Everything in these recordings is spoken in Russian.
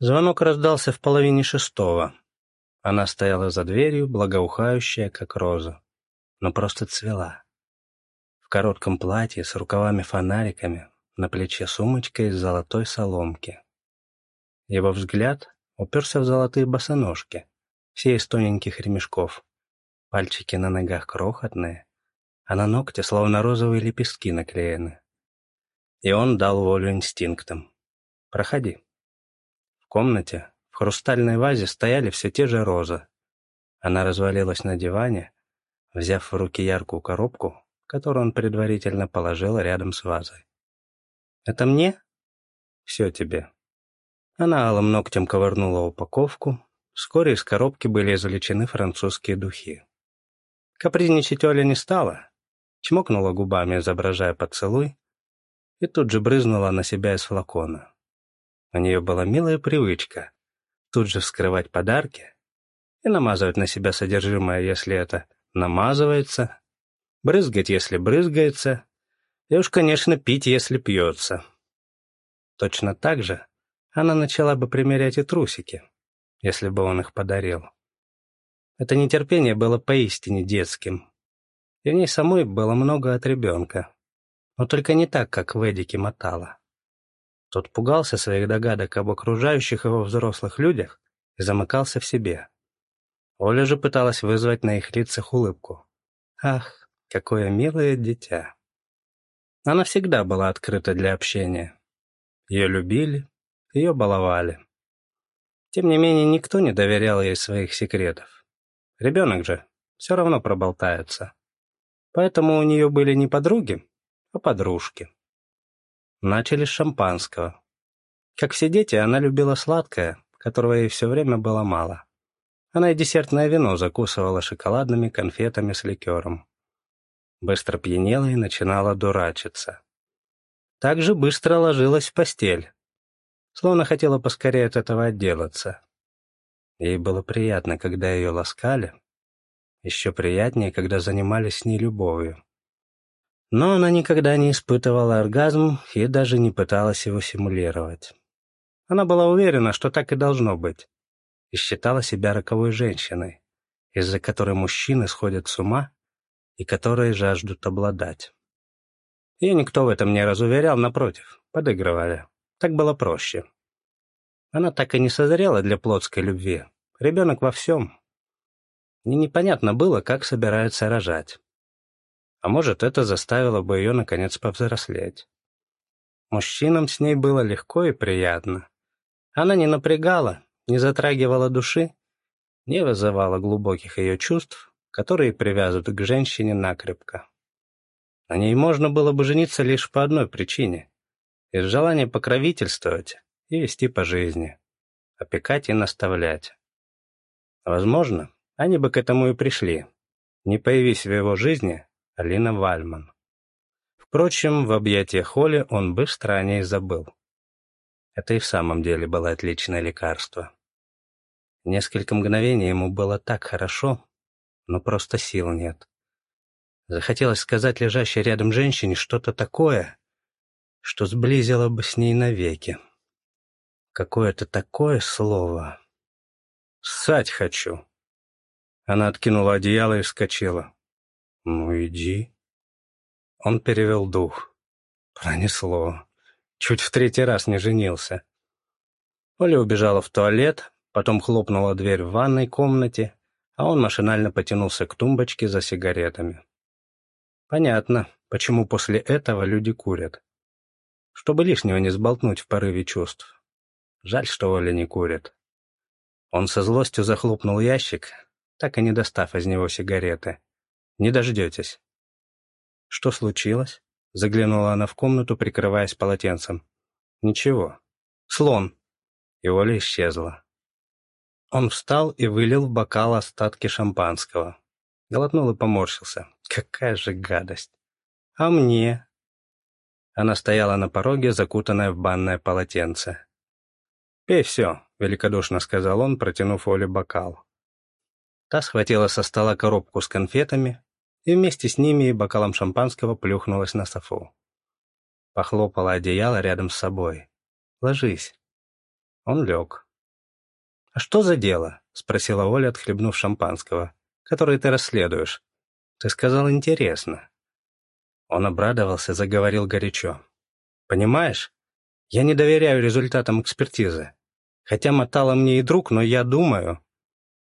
Звонок раздался в половине шестого. Она стояла за дверью, благоухающая, как роза, но просто цвела. В коротком платье с рукавами-фонариками, на плече сумочка из золотой соломки. Его взгляд уперся в золотые босоножки, все из тоненьких ремешков. Пальчики на ногах крохотные, а на ногте словно розовые лепестки наклеены. И он дал волю инстинктам. «Проходи». Комнате, в хрустальной вазе стояли все те же розы. Она развалилась на диване, взяв в руки яркую коробку, которую он предварительно положил рядом с вазой. «Это мне?» «Все тебе». Она алым ногтем ковырнула упаковку. Вскоре из коробки были извлечены французские духи. Капризничать Оля не стала, чмокнула губами, изображая поцелуй, и тут же брызнула на себя из флакона. У нее была милая привычка тут же вскрывать подарки и намазывать на себя содержимое, если это намазывается, брызгать, если брызгается, и уж, конечно, пить, если пьется. Точно так же она начала бы примерять и трусики, если бы он их подарил. Это нетерпение было поистине детским, и в ней самой было много от ребенка, но только не так, как в Эдике мотала. Тот пугался своих догадок об окружающих его взрослых людях и замыкался в себе. Оля же пыталась вызвать на их лицах улыбку. Ах, какое милое дитя. Она всегда была открыта для общения. Ее любили, ее баловали. Тем не менее, никто не доверял ей своих секретов. Ребенок же все равно проболтается. Поэтому у нее были не подруги, а подружки. Начали с шампанского. Как все дети, она любила сладкое, которого ей все время было мало. Она и десертное вино закусывала шоколадными конфетами с ликером быстро пьянела и начинала дурачиться. Так же быстро ложилась в постель, словно хотела поскорее от этого отделаться. Ей было приятно, когда ее ласкали, еще приятнее, когда занимались с ней любовью. Но она никогда не испытывала оргазм и даже не пыталась его симулировать. Она была уверена, что так и должно быть, и считала себя роковой женщиной, из-за которой мужчины сходят с ума и которые жаждут обладать. Ее никто в этом не разуверял, напротив, подыгрывали. Так было проще. Она так и не созрела для плотской любви. Ребенок во всем. И непонятно было, как собирается рожать. А может, это заставило бы ее, наконец, повзрослеть. Мужчинам с ней было легко и приятно. Она не напрягала, не затрагивала души, не вызывала глубоких ее чувств, которые привязывают к женщине накрепко. На ней можно было бы жениться лишь по одной причине — из желания покровительствовать и вести по жизни, опекать и наставлять. Возможно, они бы к этому и пришли, не появись в его жизни Алина Вальман. Впрочем, в объятиях Холли он быстро о ней забыл. Это и в самом деле было отличное лекарство. Несколько мгновений ему было так хорошо, но просто сил нет. Захотелось сказать лежащей рядом женщине что-то такое, что сблизило бы с ней навеки. Какое-то такое слово. «Ссать хочу!» Она откинула одеяло и вскочила. «Ну, иди». Он перевел дух. Пронесло. Чуть в третий раз не женился. Оля убежала в туалет, потом хлопнула дверь в ванной комнате а он машинально потянулся к тумбочке за сигаретами. Понятно, почему после этого люди курят. Чтобы лишнего не сболтнуть в порыве чувств. Жаль, что Оля не курит. Он со злостью захлопнул ящик, так и не достав из него сигареты. «Не дождетесь». «Что случилось?» — заглянула она в комнату, прикрываясь полотенцем. «Ничего. Слон». И Оля исчезла. Он встал и вылил в бокал остатки шампанского. Глотнул и поморщился. Какая же гадость. А мне? Она стояла на пороге, закутанная в банное полотенце. «Пей все», — великодушно сказал он, протянув Оле бокал. Та схватила со стола коробку с конфетами и вместе с ними и бокалом шампанского плюхнулась на софу. Похлопала одеяло рядом с собой. «Ложись». Он лег. «А что за дело?» — спросила Оля, отхлебнув шампанского. «Которое ты расследуешь. Ты сказал, интересно». Он обрадовался, заговорил горячо. «Понимаешь, я не доверяю результатам экспертизы. Хотя мотала мне и друг, но я думаю...»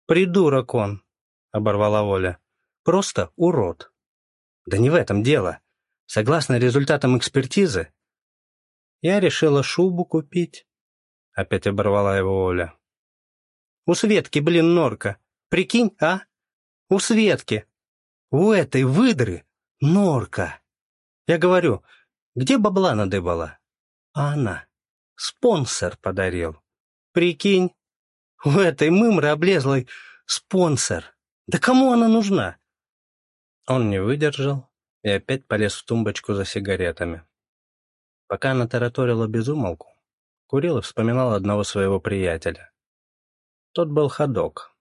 «Придурок он», — оборвала Оля. «Просто урод». «Да не в этом дело. Согласно результатам экспертизы, я решила шубу купить. Опять оборвала его Оля. У Светки, блин, норка. Прикинь, а? У Светки. У этой выдры норка. Я говорю, где бабла надыбала? А она. Спонсор подарил. Прикинь, у этой мымры облезлой спонсор. Да кому она нужна? Он не выдержал и опять полез в тумбочку за сигаретами. Пока она тараторила безумолку, курил и вспоминал одного своего приятеля. Тот был ходок.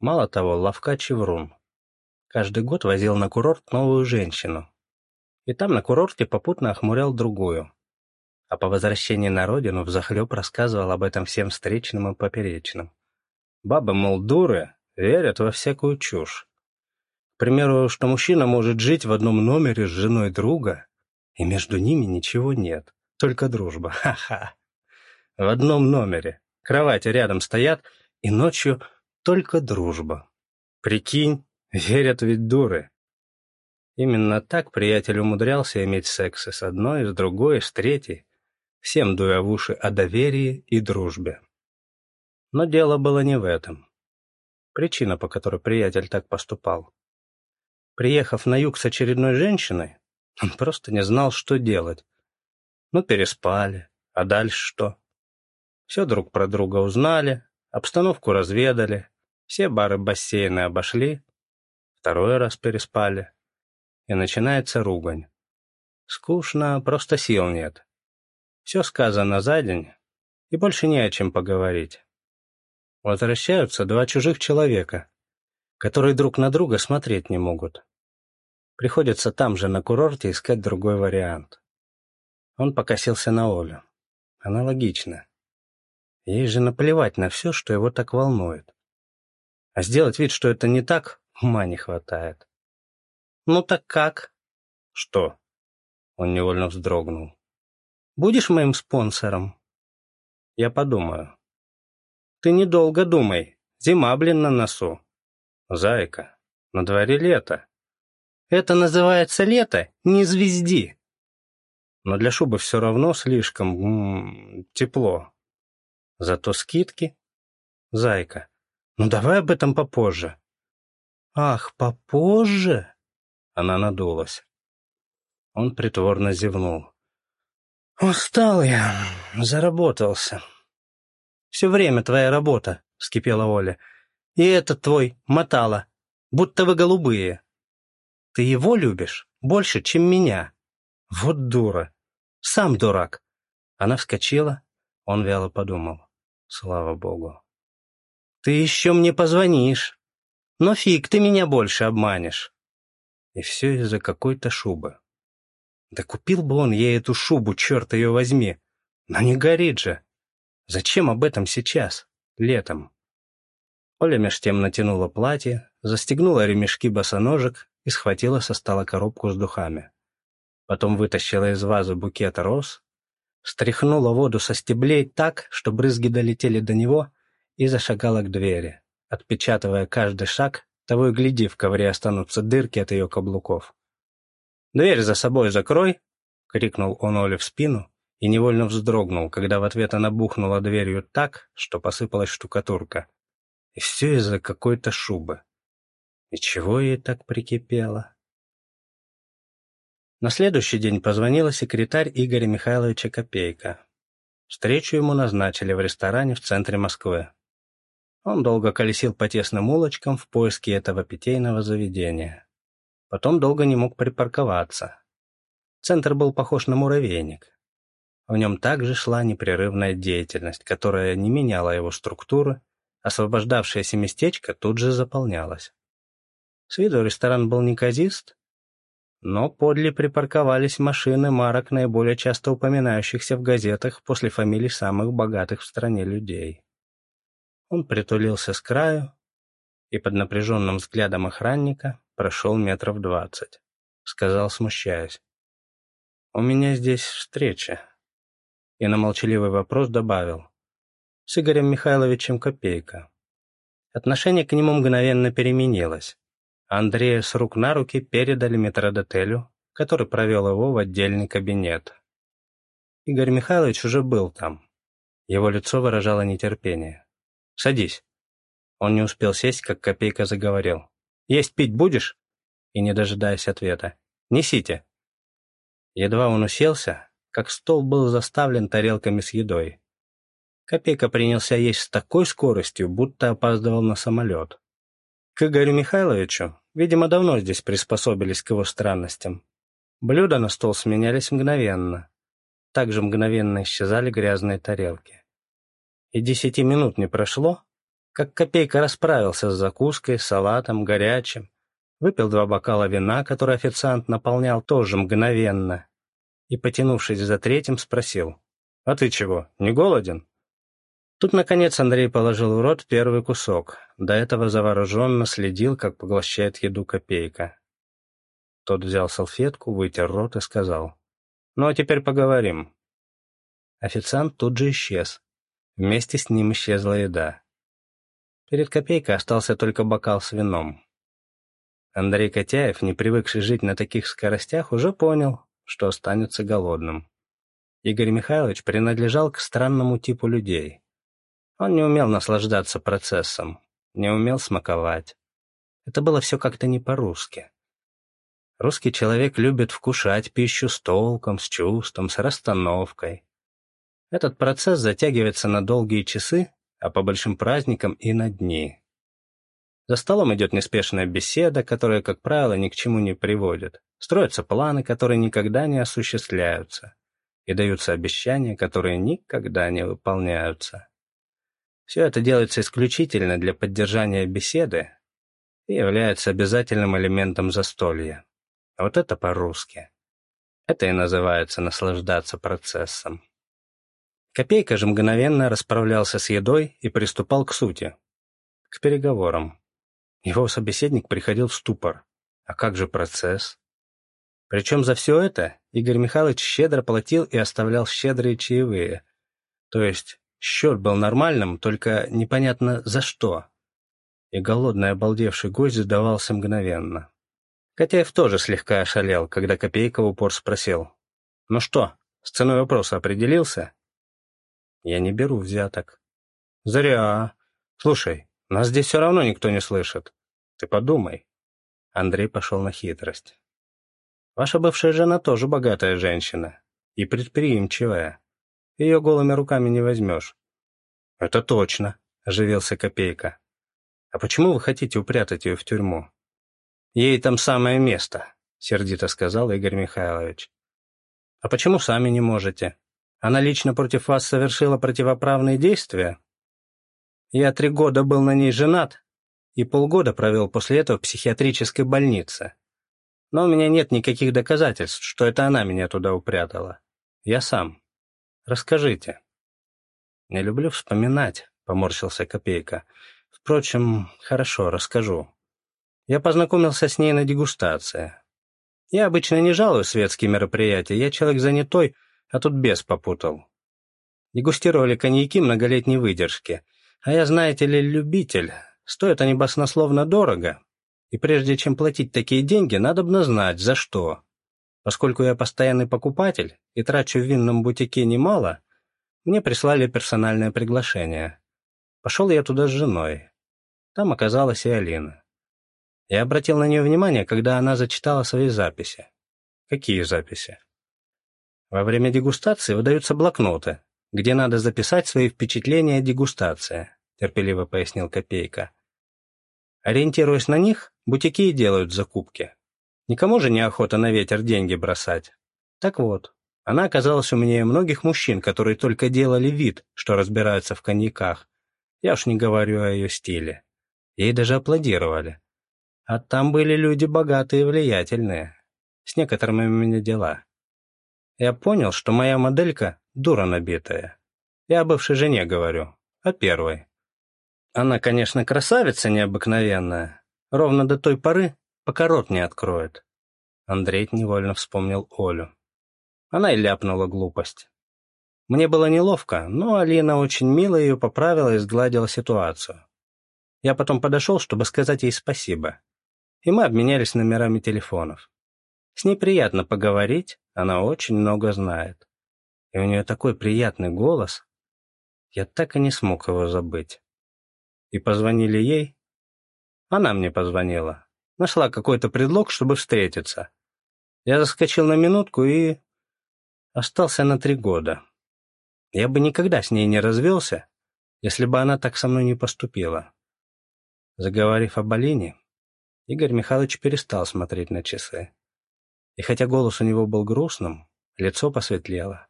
Мало того, ловкач и врун. Каждый год возил на курорт новую женщину. И там на курорте попутно охмурял другую. А по возвращении на родину взахлеб рассказывал об этом всем встречным и поперечным. Бабы, мол, дуры, верят во всякую чушь. К примеру, что мужчина может жить в одном номере с женой друга, и между ними ничего нет, только дружба. Ха-ха. В одном номере. Кровати рядом стоят, и ночью только дружба. Прикинь, верят ведь дуры. Именно так приятель умудрялся иметь сексы с одной, с другой, с третьей, всем дуя в уши о доверии и дружбе. Но дело было не в этом. Причина, по которой приятель так поступал. Приехав на юг с очередной женщиной, он просто не знал, что делать. Ну, переспали. А дальше что? Все друг про друга узнали, обстановку разведали, все бары-бассейны обошли, второй раз переспали. И начинается ругань. Скучно, просто сил нет. Все сказано за день, и больше не о чем поговорить. Возвращаются два чужих человека, которые друг на друга смотреть не могут. Приходится там же, на курорте, искать другой вариант. Он покосился на Олю. Аналогично. Ей же наплевать на все, что его так волнует. А сделать вид, что это не так, ума не хватает. «Ну так как?» «Что?» Он невольно вздрогнул. «Будешь моим спонсором?» «Я подумаю». «Ты недолго думай. Зима, блин, на носу». «Зайка, на дворе лето. Это называется лето, не звезди. Но для шубы все равно слишком м -м, тепло. Зато скидки. Зайка, ну давай об этом попозже. Ах, попозже? Она надулась. Он притворно зевнул. «Устал я, заработался». «Все время твоя работа», — вскипела Оля. «И этот твой мотала, будто вы голубые». Ты его любишь больше, чем меня. Вот дура. Сам дурак. Она вскочила. Он вяло подумал. Слава богу. Ты еще мне позвонишь. Но фиг, ты меня больше обманешь. И все из-за какой-то шубы. Да купил бы он ей эту шубу, черт ее возьми. Но не горит же. Зачем об этом сейчас, летом? Оля меж тем натянула платье, застегнула ремешки босоножек и схватила со стола коробку с духами. Потом вытащила из вазы букет роз, стряхнула воду со стеблей так, что брызги долетели до него, и зашагала к двери, отпечатывая каждый шаг, того и гляди, в ковре останутся дырки от ее каблуков. «Дверь за собой закрой!» — крикнул он Оле в спину и невольно вздрогнул, когда в ответ она бухнула дверью так, что посыпалась штукатурка. И все из-за какой-то шубы. И чего ей так прикипело? На следующий день позвонила секретарь Игоря Михайловича Копейка. Встречу ему назначили в ресторане в центре Москвы. Он долго колесил по тесным улочкам в поиске этого питейного заведения. Потом долго не мог припарковаться. Центр был похож на муравейник. В нем также шла непрерывная деятельность, которая не меняла его структуры, освобождавшееся местечко тут же заполнялось. С виду ресторан был неказист, но подле припарковались машины марок, наиболее часто упоминающихся в газетах после фамилий самых богатых в стране людей. Он притулился с краю и под напряженным взглядом охранника прошел метров двадцать. Сказал, смущаясь. «У меня здесь встреча». И на молчаливый вопрос добавил. «С Игорем Михайловичем Копейка». Отношение к нему мгновенно переменилось. Андрея с рук на руки передали метродотелю, который провел его в отдельный кабинет. Игорь Михайлович уже был там. Его лицо выражало нетерпение. «Садись». Он не успел сесть, как Копейка заговорил. «Есть пить будешь?» И, не дожидаясь ответа. «Несите». Едва он уселся, как стол был заставлен тарелками с едой. Копейка принялся есть с такой скоростью, будто опаздывал на самолет. К Игорю Михайловичу, видимо, давно здесь приспособились к его странностям. Блюда на стол сменялись мгновенно. Также мгновенно исчезали грязные тарелки. И десяти минут не прошло, как Копейка расправился с закуской, салатом, горячим, выпил два бокала вина, который официант наполнял тоже мгновенно, и, потянувшись за третьим, спросил, «А ты чего, не голоден?» Тут, наконец, Андрей положил в рот первый кусок, до этого завороженно следил, как поглощает еду Копейка. Тот взял салфетку, вытер рот и сказал, «Ну а теперь поговорим». Официант тут же исчез. Вместе с ним исчезла еда. Перед копейкой остался только бокал с вином. Андрей Котяев, не привыкший жить на таких скоростях, уже понял, что останется голодным. Игорь Михайлович принадлежал к странному типу людей. Он не умел наслаждаться процессом, не умел смаковать. Это было все как-то не по-русски. Русский человек любит вкушать пищу с толком, с чувством, с расстановкой. Этот процесс затягивается на долгие часы а по большим праздникам и на дни. За столом идет неспешная беседа, которая, как правило, ни к чему не приводит. Строятся планы, которые никогда не осуществляются. И даются обещания, которые никогда не выполняются. Все это делается исключительно для поддержания беседы и является обязательным элементом застолья. Вот это по-русски. Это и называется наслаждаться процессом. Копейка же мгновенно расправлялся с едой и приступал к сути, к переговорам. Его собеседник приходил в ступор. А как же процесс? Причем за все это Игорь Михайлович щедро платил и оставлял щедрые чаевые. То есть счет был нормальным, только непонятно за что. И голодный обалдевший гость сдавался мгновенно. Котяев тоже слегка ошалел, когда Копейка в упор спросил. «Ну что, с ценой вопроса определился?» Я не беру взяток. Зря. Слушай, нас здесь все равно никто не слышит. Ты подумай. Андрей пошел на хитрость. Ваша бывшая жена тоже богатая женщина. И предприимчивая. Ее голыми руками не возьмешь. Это точно, оживился Копейка. А почему вы хотите упрятать ее в тюрьму? Ей там самое место, сердито сказал Игорь Михайлович. А почему сами не можете? Она лично против вас совершила противоправные действия? Я три года был на ней женат и полгода провел после этого в психиатрической больнице. Но у меня нет никаких доказательств, что это она меня туда упрятала. Я сам. Расскажите. Не люблю вспоминать, поморщился Копейка. Впрочем, хорошо, расскажу. Я познакомился с ней на дегустации. Я обычно не жалую светские мероприятия, я человек занятой, а тут бес попутал. Дегустировали коньяки многолетней выдержки, а я, знаете ли, любитель. Стоят они баснословно дорого, и прежде чем платить такие деньги, надо бы знать, за что. Поскольку я постоянный покупатель и трачу в винном бутике немало, мне прислали персональное приглашение. Пошел я туда с женой. Там оказалась и Алина. Я обратил на нее внимание, когда она зачитала свои записи. Какие записи? Во время дегустации выдаются блокноты, где надо записать свои впечатления о дегустации, терпеливо пояснил Копейка. Ориентируясь на них, бутики и делают закупки. Никому же не охота на ветер деньги бросать. Так вот, она оказалась умнее многих мужчин, которые только делали вид, что разбираются в коньяках. Я уж не говорю о ее стиле. Ей даже аплодировали. А там были люди богатые и влиятельные. С некоторыми у меня дела. Я понял, что моя моделька — дура набитая. Я о бывшей жене говорю, о первой. Она, конечно, красавица необыкновенная, ровно до той поры, пока рот не откроет. Андрей невольно вспомнил Олю. Она и ляпнула глупость. Мне было неловко, но Алина очень мило ее поправила и сгладила ситуацию. Я потом подошел, чтобы сказать ей спасибо. И мы обменялись номерами телефонов. С ней приятно поговорить, она очень много знает. И у нее такой приятный голос. Я так и не смог его забыть. И позвонили ей. Она мне позвонила. Нашла какой-то предлог, чтобы встретиться. Я заскочил на минутку и... Остался на три года. Я бы никогда с ней не развелся, если бы она так со мной не поступила. Заговорив об Алине, Игорь Михайлович перестал смотреть на часы. И хотя голос у него был грустным, лицо посветлело.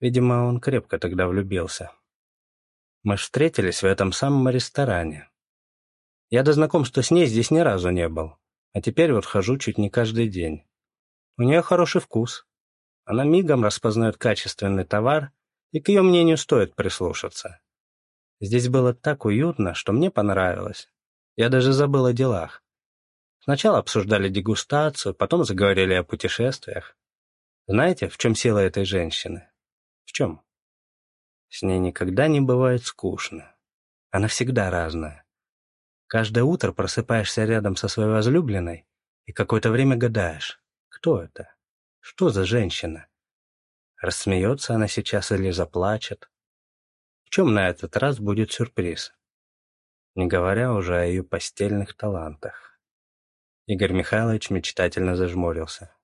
Видимо, он крепко тогда влюбился. Мы встретились в этом самом ресторане. Я до знакомства с ней здесь ни разу не был, а теперь вот хожу чуть не каждый день. У нее хороший вкус. Она мигом распознает качественный товар и к ее мнению стоит прислушаться. Здесь было так уютно, что мне понравилось. Я даже забыл о делах. Сначала обсуждали дегустацию, потом заговорили о путешествиях. Знаете, в чем сила этой женщины? В чем? С ней никогда не бывает скучно. Она всегда разная. Каждое утро просыпаешься рядом со своей возлюбленной и какое-то время гадаешь, кто это, что за женщина. Рассмеется она сейчас или заплачет? В чем на этот раз будет сюрприз? Не говоря уже о ее постельных талантах. Игорь Михайлович мечтательно зажмурился.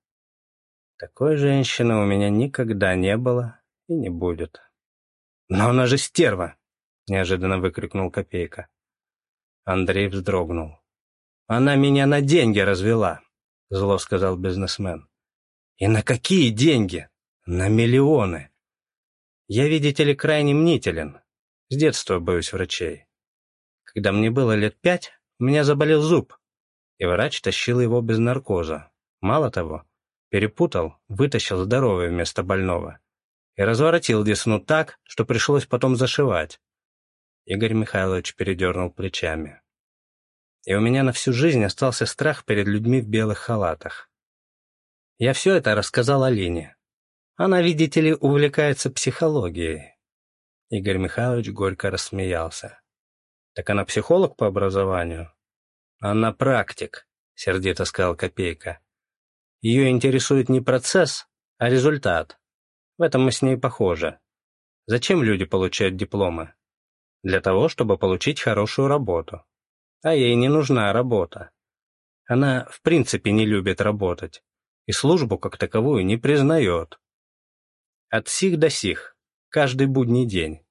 Такой женщины у меня никогда не было и не будет. «Но она же стерва!» — неожиданно выкрикнул Копейка. Андрей вздрогнул. «Она меня на деньги развела!» — зло сказал бизнесмен. «И на какие деньги?» На миллионы. Я, видите ли, крайне мнителен. С детства боюсь врачей. Когда мне было лет пять, у меня заболел зуб, и врач тащил его без наркоза. Мало того, перепутал, вытащил здоровое вместо больного и разворотил десну так, что пришлось потом зашивать. Игорь Михайлович передернул плечами. И у меня на всю жизнь остался страх перед людьми в белых халатах. Я все это рассказал Алине, она, видите ли, увлекается психологией. Игорь Михайлович горько рассмеялся. Так она психолог по образованию? Она практик, сердито сказал Копейка. Ее интересует не процесс, а результат. В этом мы с ней похожи. Зачем люди получают дипломы? Для того, чтобы получить хорошую работу. А ей не нужна работа. Она в принципе не любит работать и службу как таковую не признает. От сих до сих, каждый будний день.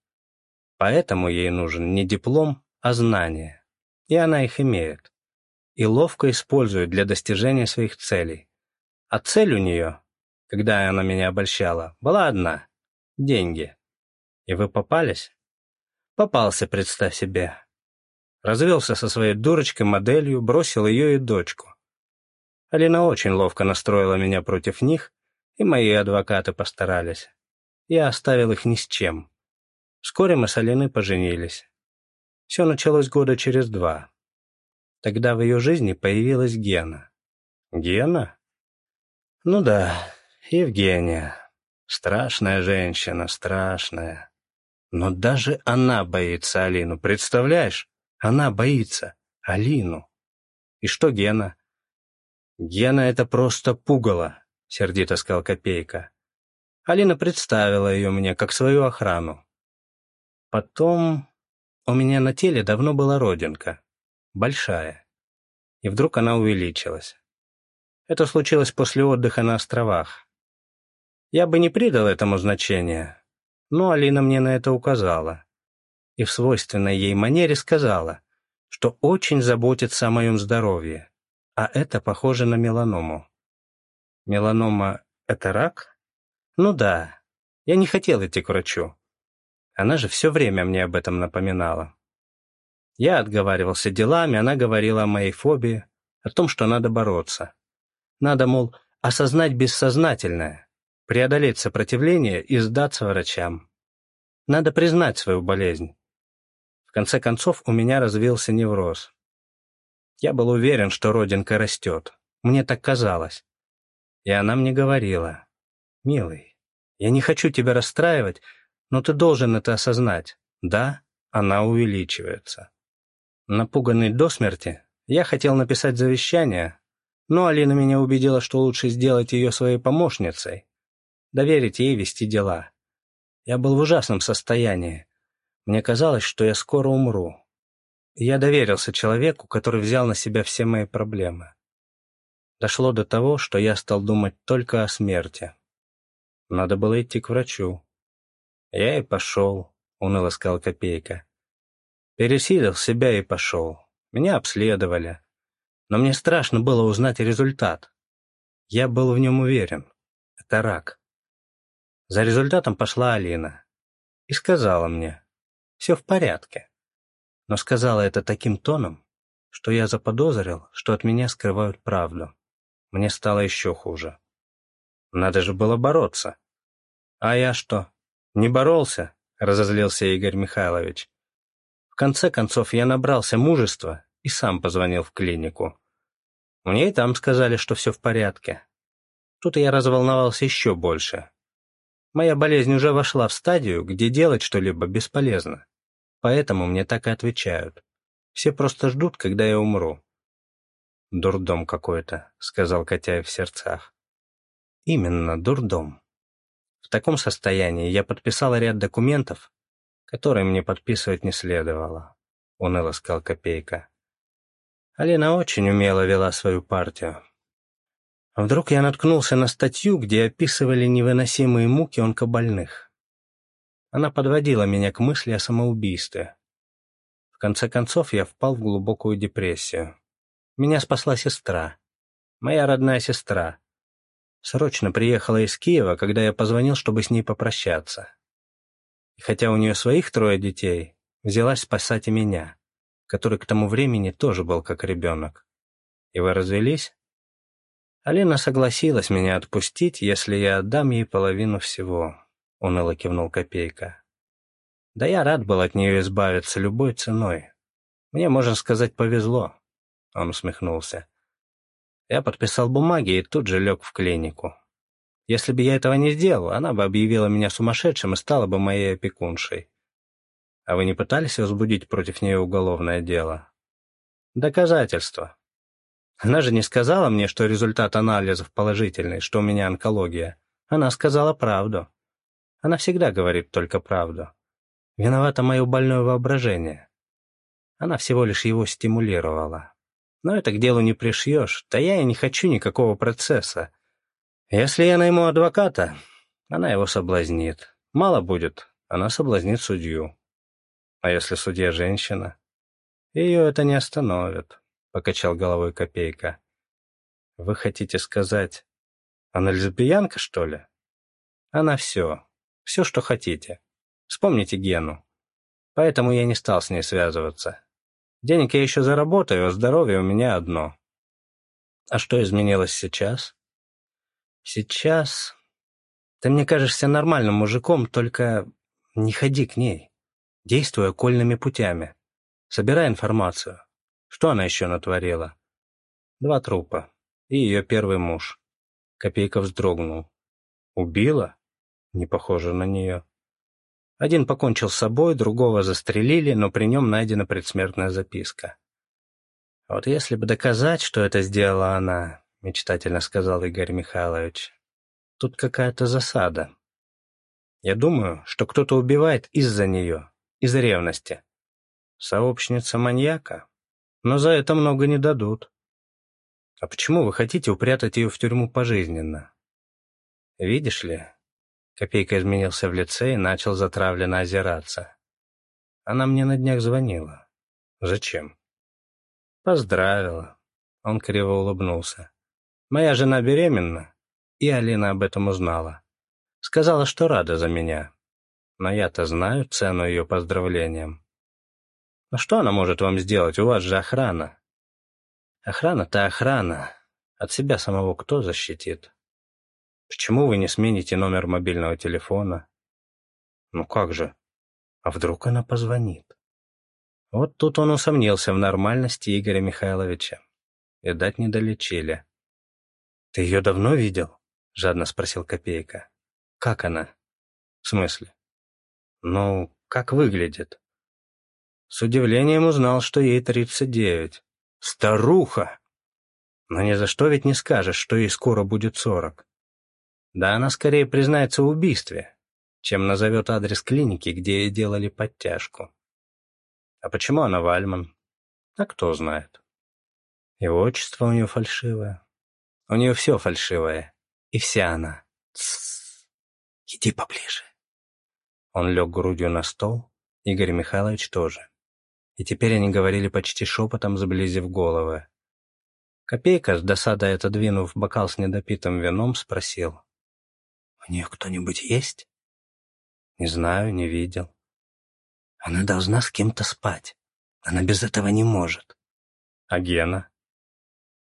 Поэтому ей нужен не диплом, а знания. И она их имеет. И ловко использует для достижения своих целей. А цель у нее, когда она меня обольщала, была одна — деньги. И вы попались? Попался, представь себе. Развелся со своей дурочкой-моделью, бросил ее и дочку. Алина очень ловко настроила меня против них, и мои адвокаты постарались. Я оставил их ни с чем. Вскоре мы с Алиной поженились. Все началось года через два. Тогда в ее жизни появилась Гена. Гена? Ну да, Евгения. Страшная женщина, страшная. Но даже она боится Алину, представляешь? Она боится Алину. И что Гена? Гена — это просто пугало. — сердито сказал Копейка. Алина представила ее мне как свою охрану. Потом у меня на теле давно была родинка, большая, и вдруг она увеличилась. Это случилось после отдыха на островах. Я бы не придал этому значения, но Алина мне на это указала и в свойственной ей манере сказала, что очень заботится о моем здоровье, а это похоже на меланому. Меланома — это рак? Ну да, я не хотел идти к врачу. Она же все время мне об этом напоминала. Я отговаривался делами, она говорила о моей фобии, о том, что надо бороться. Надо, мол, осознать бессознательное, преодолеть сопротивление и сдаться врачам. Надо признать свою болезнь. В конце концов, у меня развился невроз. Я был уверен, что родинка растет. Мне так казалось. И она мне говорила, «Милый, я не хочу тебя расстраивать, но ты должен это осознать. Да, она увеличивается». Напуганный до смерти, я хотел написать завещание, но Алина меня убедила, что лучше сделать ее своей помощницей, доверить ей вести дела. Я был в ужасном состоянии. Мне казалось, что я скоро умру. я доверился человеку, который взял на себя все мои проблемы. Дошло до того, что я стал думать только о смерти. Надо было идти к врачу. Я и пошел, уныло сказал Копейка. Пересилил себя и пошел. Меня обследовали. Но мне страшно было узнать результат. Я был в нем уверен. Это рак. За результатом пошла Алина. И сказала мне, все в порядке. Но сказала это таким тоном, что я заподозрил, что от меня скрывают правду. Мне стало еще хуже. Надо же было бороться. А я что, не боролся? Разозлился Игорь Михайлович конце концов, я набрался мужества и сам позвонил в клинику. Мне и там сказали, что все в порядке. Тут я разволновался еще больше. Моя болезнь уже вошла в стадию, где делать что-либо бесполезно. Поэтому мне так и отвечают. Все просто ждут, когда я умру. «Дурдом какой-то», — сказал Котяев в сердцах. «Именно, дурдом. В таком состоянии я подписал ряд документов, который мне подписывать не следовало», — уныло сказал Копейка. Алина очень умело вела свою партию. Вдруг я наткнулся на статью, где описывали невыносимые муки онкобольных. Она подводила меня к мысли о самоубийстве. В конце концов, я впал в глубокую депрессию. Меня спасла сестра. Моя родная сестра. Срочно приехала из Киева, когда я позвонил, чтобы с ней попрощаться. И хотя у нее своих трое детей, взялась спасать и меня, который к тому времени тоже был как ребенок. И вы развелись? Алина согласилась меня отпустить, если я отдам ей половину всего, — уныло кивнул Копейка. Да я рад был от нее избавиться любой ценой. Мне, можно сказать, повезло, — он усмехнулся. Я подписал бумаги и тут же лег в клинику. Если бы я этого не сделал, она бы объявила меня сумасшедшим и стала бы моей опекуншей. А вы не пытались возбудить против нее уголовное дело? Доказательства. Она же не сказала мне, что результат анализов положительный, что у меня онкология. Она сказала правду. Она всегда говорит только правду. Виновато мое больное воображение. Она всего лишь его стимулировала. Но это к делу не пришьешь, да я и не хочу никакого процесса. Если я найму адвоката, она его соблазнит. Мало будет, она соблазнит судью. А если судья женщина? Ее это не остановит, — покачал головой Копейка. Вы хотите сказать, она лесбиянка, что ли? Она все, все, что хотите. Вспомните Гену. Поэтому я не стал с ней связываться. Денег я еще заработаю, а здоровье у меня одно. А что изменилось сейчас? Сейчас ты мне кажешься нормальным мужиком, только не ходи к ней. Действуй окольными путями. Собирай информацию. Что она еще натворила? Два трупа. И ее первый муж. Копейка вздрогнул. Убила? Не похоже на нее. Один покончил с собой, другого застрелили, но при нем найдена предсмертная записка. Вот если бы доказать, что это сделала она, — мечтательно сказал Игорь Михайлович. «Тут какая-то засада. Я думаю, что кто-то убивает из-за нее, из-за ревности. Сообщница маньяка? Но за это много не дадут. А почему вы хотите упрятать ее в тюрьму пожизненно? Видишь ли, Копейка изменился в лице и начал затравленно озираться. Она мне на днях звонила. Зачем? Поздравила. Он криво улыбнулся. Моя жена беременна, и Алина об этом узнала. Сказала, что рада за меня. Но я-то знаю цену ее поздравлениям. Но что она может вам сделать? У вас же охрана. Охрана-то охрана. От себя самого кто защитит? Почему вы не смените номер мобильного телефона? Ну как же? А вдруг она позвонит? Вот тут он усомнился в нормальности Игоря Михайловича. Видать, не долечили. «Ты ее давно видел?» — жадно спросил Копейка. «Как она?» «В смысле?» «Ну, как выглядит?» С удивлением узнал, что ей тридцать девять. «Старуха!» Но ни за что ведь не скажешь, что ей скоро будет сорок. Да она скорее признается в убийстве, чем назовет адрес клиники, где ей делали подтяжку. А почему она Вальман? А кто знает. И отчество у нее фальшивое. У нее все фальшивое. И вся она. Тссс. Иди поближе. Он лег грудью на стол, Игорь Михайлович тоже. И теперь они говорили почти шепотом, заблизив головы. Копейка, с досадой отодвинув бокал с недопитым вином, спросил. «У нее кто-нибудь есть?» «Не знаю, не видел». «Она должна с кем-то спать. Она без этого не может». «А Гена?»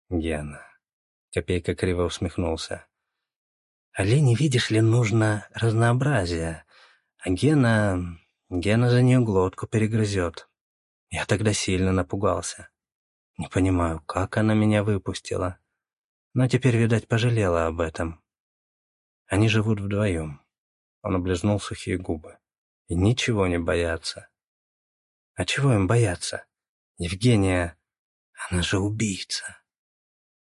«Гена». Копейка криво усмехнулся. «Олене, видишь ли, нужно разнообразие, а Гена... Гена за нее глотку перегрызет. Я тогда сильно напугался. Не понимаю, как она меня выпустила. Но теперь, видать, пожалела об этом. Они живут вдвоем. Он облизнул сухие губы. И ничего не боятся. А чего им бояться? Евгения, она же убийца.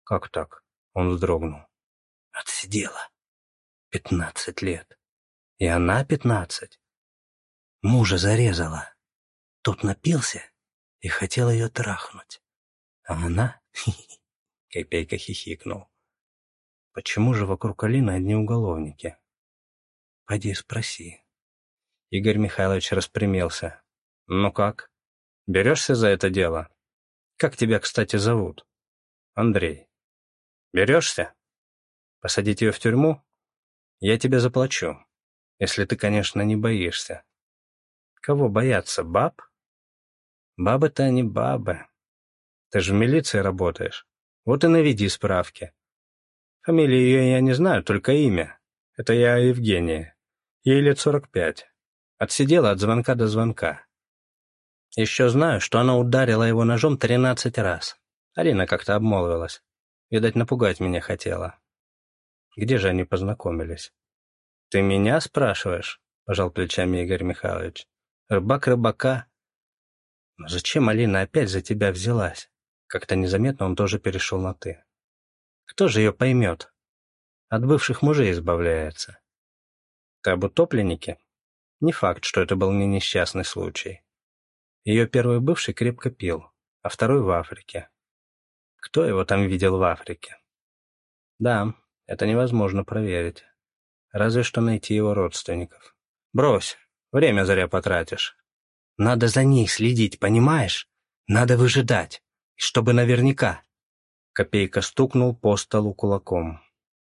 Как так? Он вздрогнул. Отсидела. Пятнадцать лет. И она пятнадцать. Мужа зарезала. Тот напился и хотел ее трахнуть. А она... Копейка хихикнул. Почему же вокруг Алины одни уголовники? Пойди спроси. Игорь Михайлович распрямился. Ну как? Берешься за это дело? Как тебя, кстати, зовут? Андрей. Берешься? Посадить ее в тюрьму? Я тебе заплачу. Если ты, конечно, не боишься. Кого бояться, баб? Бабы-то они бабы. Ты же в милиции работаешь. Вот и наведи справки. Фамилии ее я не знаю, только имя. Это я Евгения. Ей лет сорок пять. Отсидела от звонка до звонка. Еще знаю, что она ударила его ножом тринадцать раз. Алина как-то обмолвилась. Видать, напугать меня хотела. Где же они познакомились? «Ты меня спрашиваешь?» — пожал плечами Игорь Михайлович. «Рыбак рыбака». «Но зачем Алина опять за тебя взялась?» Как-то незаметно он тоже перешел на «ты». «Кто же ее поймет? От бывших мужей избавляется». «Ты об утопленнике?» Не факт, что это был не несчастный случай. Ее первый бывший крепко пил, а второй в Африке. Кто его там видел в Африке? Да, это невозможно проверить. Разве что найти его родственников. Брось, время зря потратишь. Надо за ней следить, понимаешь? Надо выжидать чтобы наверняка. Копейка стукнул по столу кулаком.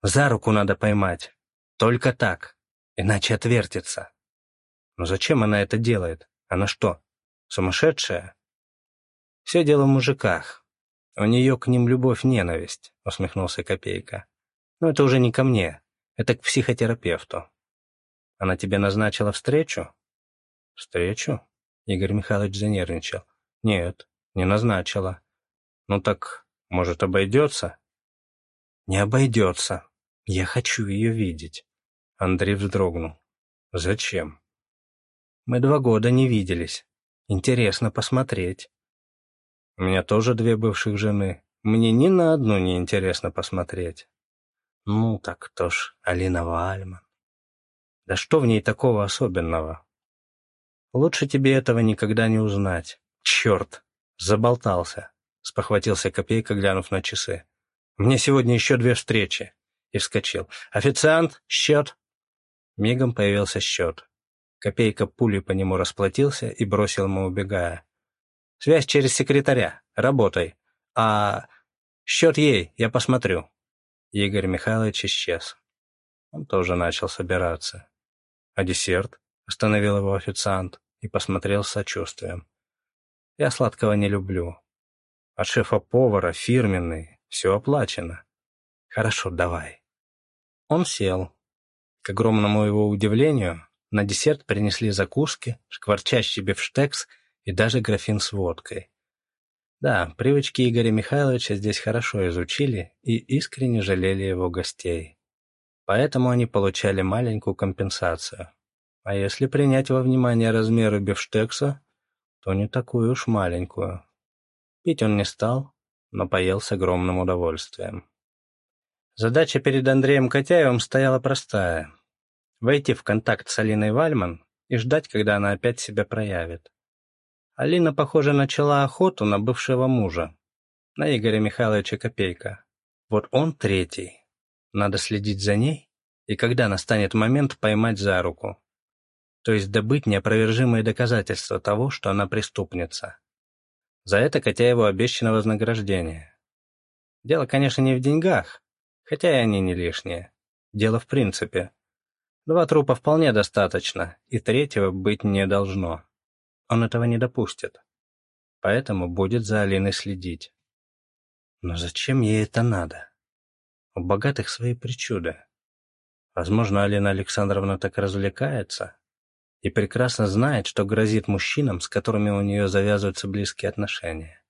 За руку надо поймать. Только так, иначе отвертится. Но зачем она это делает? Она что, сумасшедшая? Все дело в мужиках. У нее к ним любовь-ненависть, усмехнулся Копейка. Но это уже не ко мне, это к психотерапевту. Она тебе назначила встречу? Встречу? Игорь Михайлович занервничал. Нет, не назначила. Ну так, может, обойдется? Не обойдется. Я хочу ее видеть. Андрей вздрогнул. Зачем? Мы два года не виделись. Интересно посмотреть. У меня тоже две бывших жены. Мне ни на одну не интересно посмотреть. Ну так кто ж, Алина Вальман. Да что в ней такого особенного? Лучше тебе этого никогда не узнать. Черт, заболтался спохватился Копейка, глянув на часы. «Мне сегодня еще две встречи». И вскочил. «Официант, счет!» Мигом появился счет. Копейка пулей по нему расплатился и бросил ему, убегая. «Связь через секретаря. Работай. А счет ей, я посмотрю». Игорь Михайлович исчез. Он тоже начал собираться. «А десерт?» — остановил его официант и посмотрел с сочувствием. «Я сладкого не люблю. От шефа-повара, фирменный, все оплачено. Хорошо, давай. Он сел. К огромному его удивлению, на десерт принесли закуски, шкварчащий бифштекс и даже графин с водкой. Да, привычки Игоря Михайловича здесь хорошо изучили и искренне жалели его гостей. Поэтому они получали маленькую компенсацию. А если принять во внимание размеры бифштекса, то не такую уж маленькую. Пить он не стал, но поел с огромным удовольствием. Задача перед Андреем Котяевым стояла простая — войти в контакт с Алиной Вальман и ждать, когда она опять себя проявит. Алина, похоже, начала охоту на бывшего мужа, на Игоря Михайловича Копейка. Вот он третий. Надо следить за ней, и когда настанет момент, поймать за руку то есть добыть неопровержимые доказательства того, что она преступница. За это Котяеву обещано вознаграждение. Дело, конечно, не в деньгах, хотя и они не лишние. Дело в принципе. Два трупа вполне достаточно, и третьего быть не должно. Он этого не допустит. Поэтому будет за Алиной следить. Но зачем ей это надо? У богатых свои причуды. Возможно, Алина Александровна так развлекается, и прекрасно знает, что грозит мужчинам, с которыми у нее завязываются близкие отношения.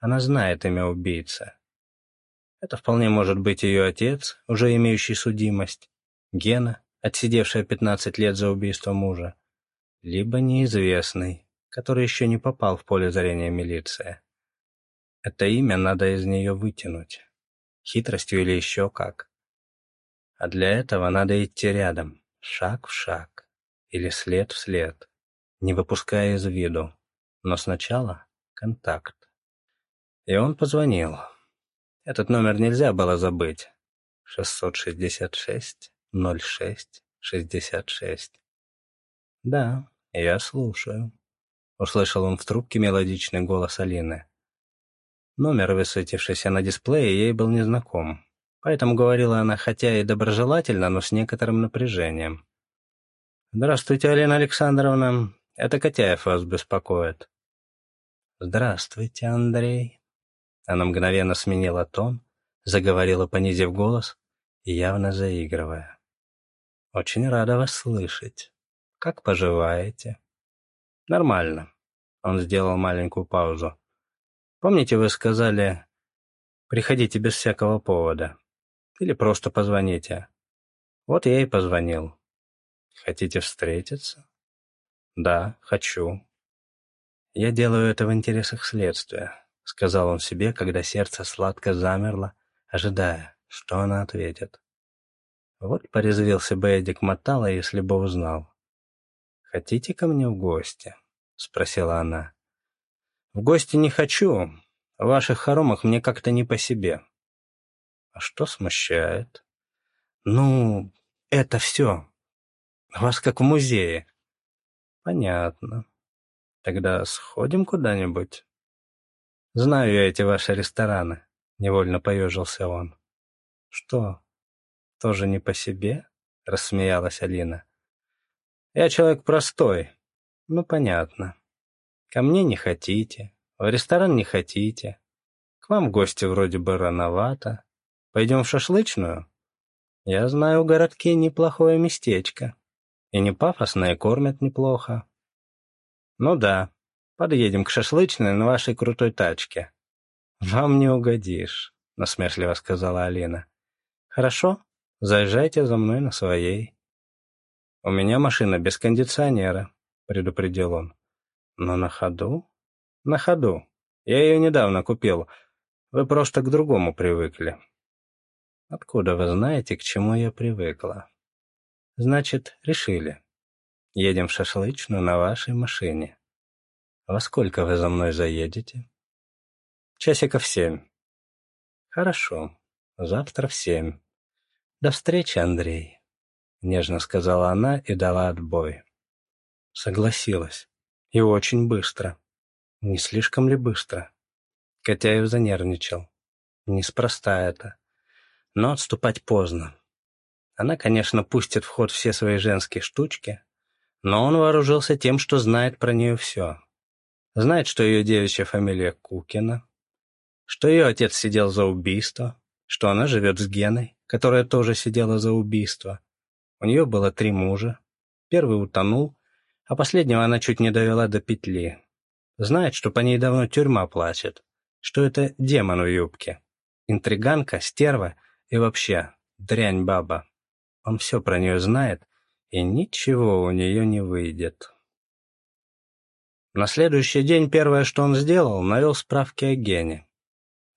Она знает имя убийцы. Это вполне может быть ее отец, уже имеющий судимость, Гена, отсидевшая 15 лет за убийство мужа, либо неизвестный, который еще не попал в поле зрения милиции. Это имя надо из нее вытянуть. Хитростью или еще как. А для этого надо идти рядом, шаг в шаг или след в след, не выпуская из виду. Но сначала контакт. И он позвонил. Этот номер нельзя было забыть. 666 06 66. «Да, я слушаю», — услышал он в трубке мелодичный голос Алины. Номер, высветившийся на дисплее, ей был незнаком, поэтому говорила она хотя и доброжелательно, но с некоторым напряжением. «Здравствуйте, Алина Александровна. Это Котяев вас беспокоит». «Здравствуйте, Андрей». Она мгновенно сменила тон, заговорила, понизив голос явно заигрывая. «Очень рада вас слышать. Как поживаете?» «Нормально». Он сделал маленькую паузу. «Помните, вы сказали, приходите без всякого повода? Или просто позвоните?» Вот я и позвонил. Хотите встретиться? Да, хочу. Я делаю это в интересах следствия, сказал он себе, когда сердце сладко замерло, ожидая, что она ответит. Вот порезвился бы Эдик Мотала, если бы узнал. «Хотите ко мне в гости?» — спросила она. «В гости не хочу. В ваших хоромах мне как-то не по себе». «А что смущает?» «Ну, это все. Вас как в музее. Понятно. Тогда сходим куда-нибудь. Знаю я эти ваши рестораны. Невольно поежился он. Что, тоже не по себе? Рассмеялась Алина. Я человек простой. Ну, понятно. Ко мне не хотите, в ресторан не хотите. К вам в гости вроде бы рановато. Пойдем в шашлычную? Я знаю в городке неплохое местечко. И не пафосно, и кормят неплохо. Ну да, подъедем к шашлычной на вашей крутой тачке. Вам не угодишь, насмешливо сказала Алина. Хорошо, заезжайте за мной на своей. У меня машина без кондиционера, предупредил он. Но на ходу? На ходу. Я ее недавно купил. Вы просто к другому привыкли. Откуда вы знаете, к чему я привыкла? Значит, решили. Едем в шашлычную на вашей машине. Во сколько вы за мной заедете? Часиков семь. Хорошо. Завтра в семь. До встречи, Андрей. Нежно сказала она и дала отбой. Согласилась. И очень быстро. Не слишком ли быстро? Котяев занервничал. Неспроста это. Но отступать поздно. Она, конечно, пустит в ход все свои женские штучки, но он вооружился тем, что знает про нее все. Знает, что ее девичья фамилия Кукина, что ее отец сидел за убийство, что она живет с Геной, которая тоже сидела за убийство. У нее было три мужа. Первый утонул, а последнего она чуть не довела до петли. Знает, что по ней давно тюрьма плачет, что это демон в юбке. Интриганка, стерва и вообще дрянь баба. Он все про нее знает, и ничего у нее не выйдет. На следующий день первое, что он сделал, навел справки о Гене.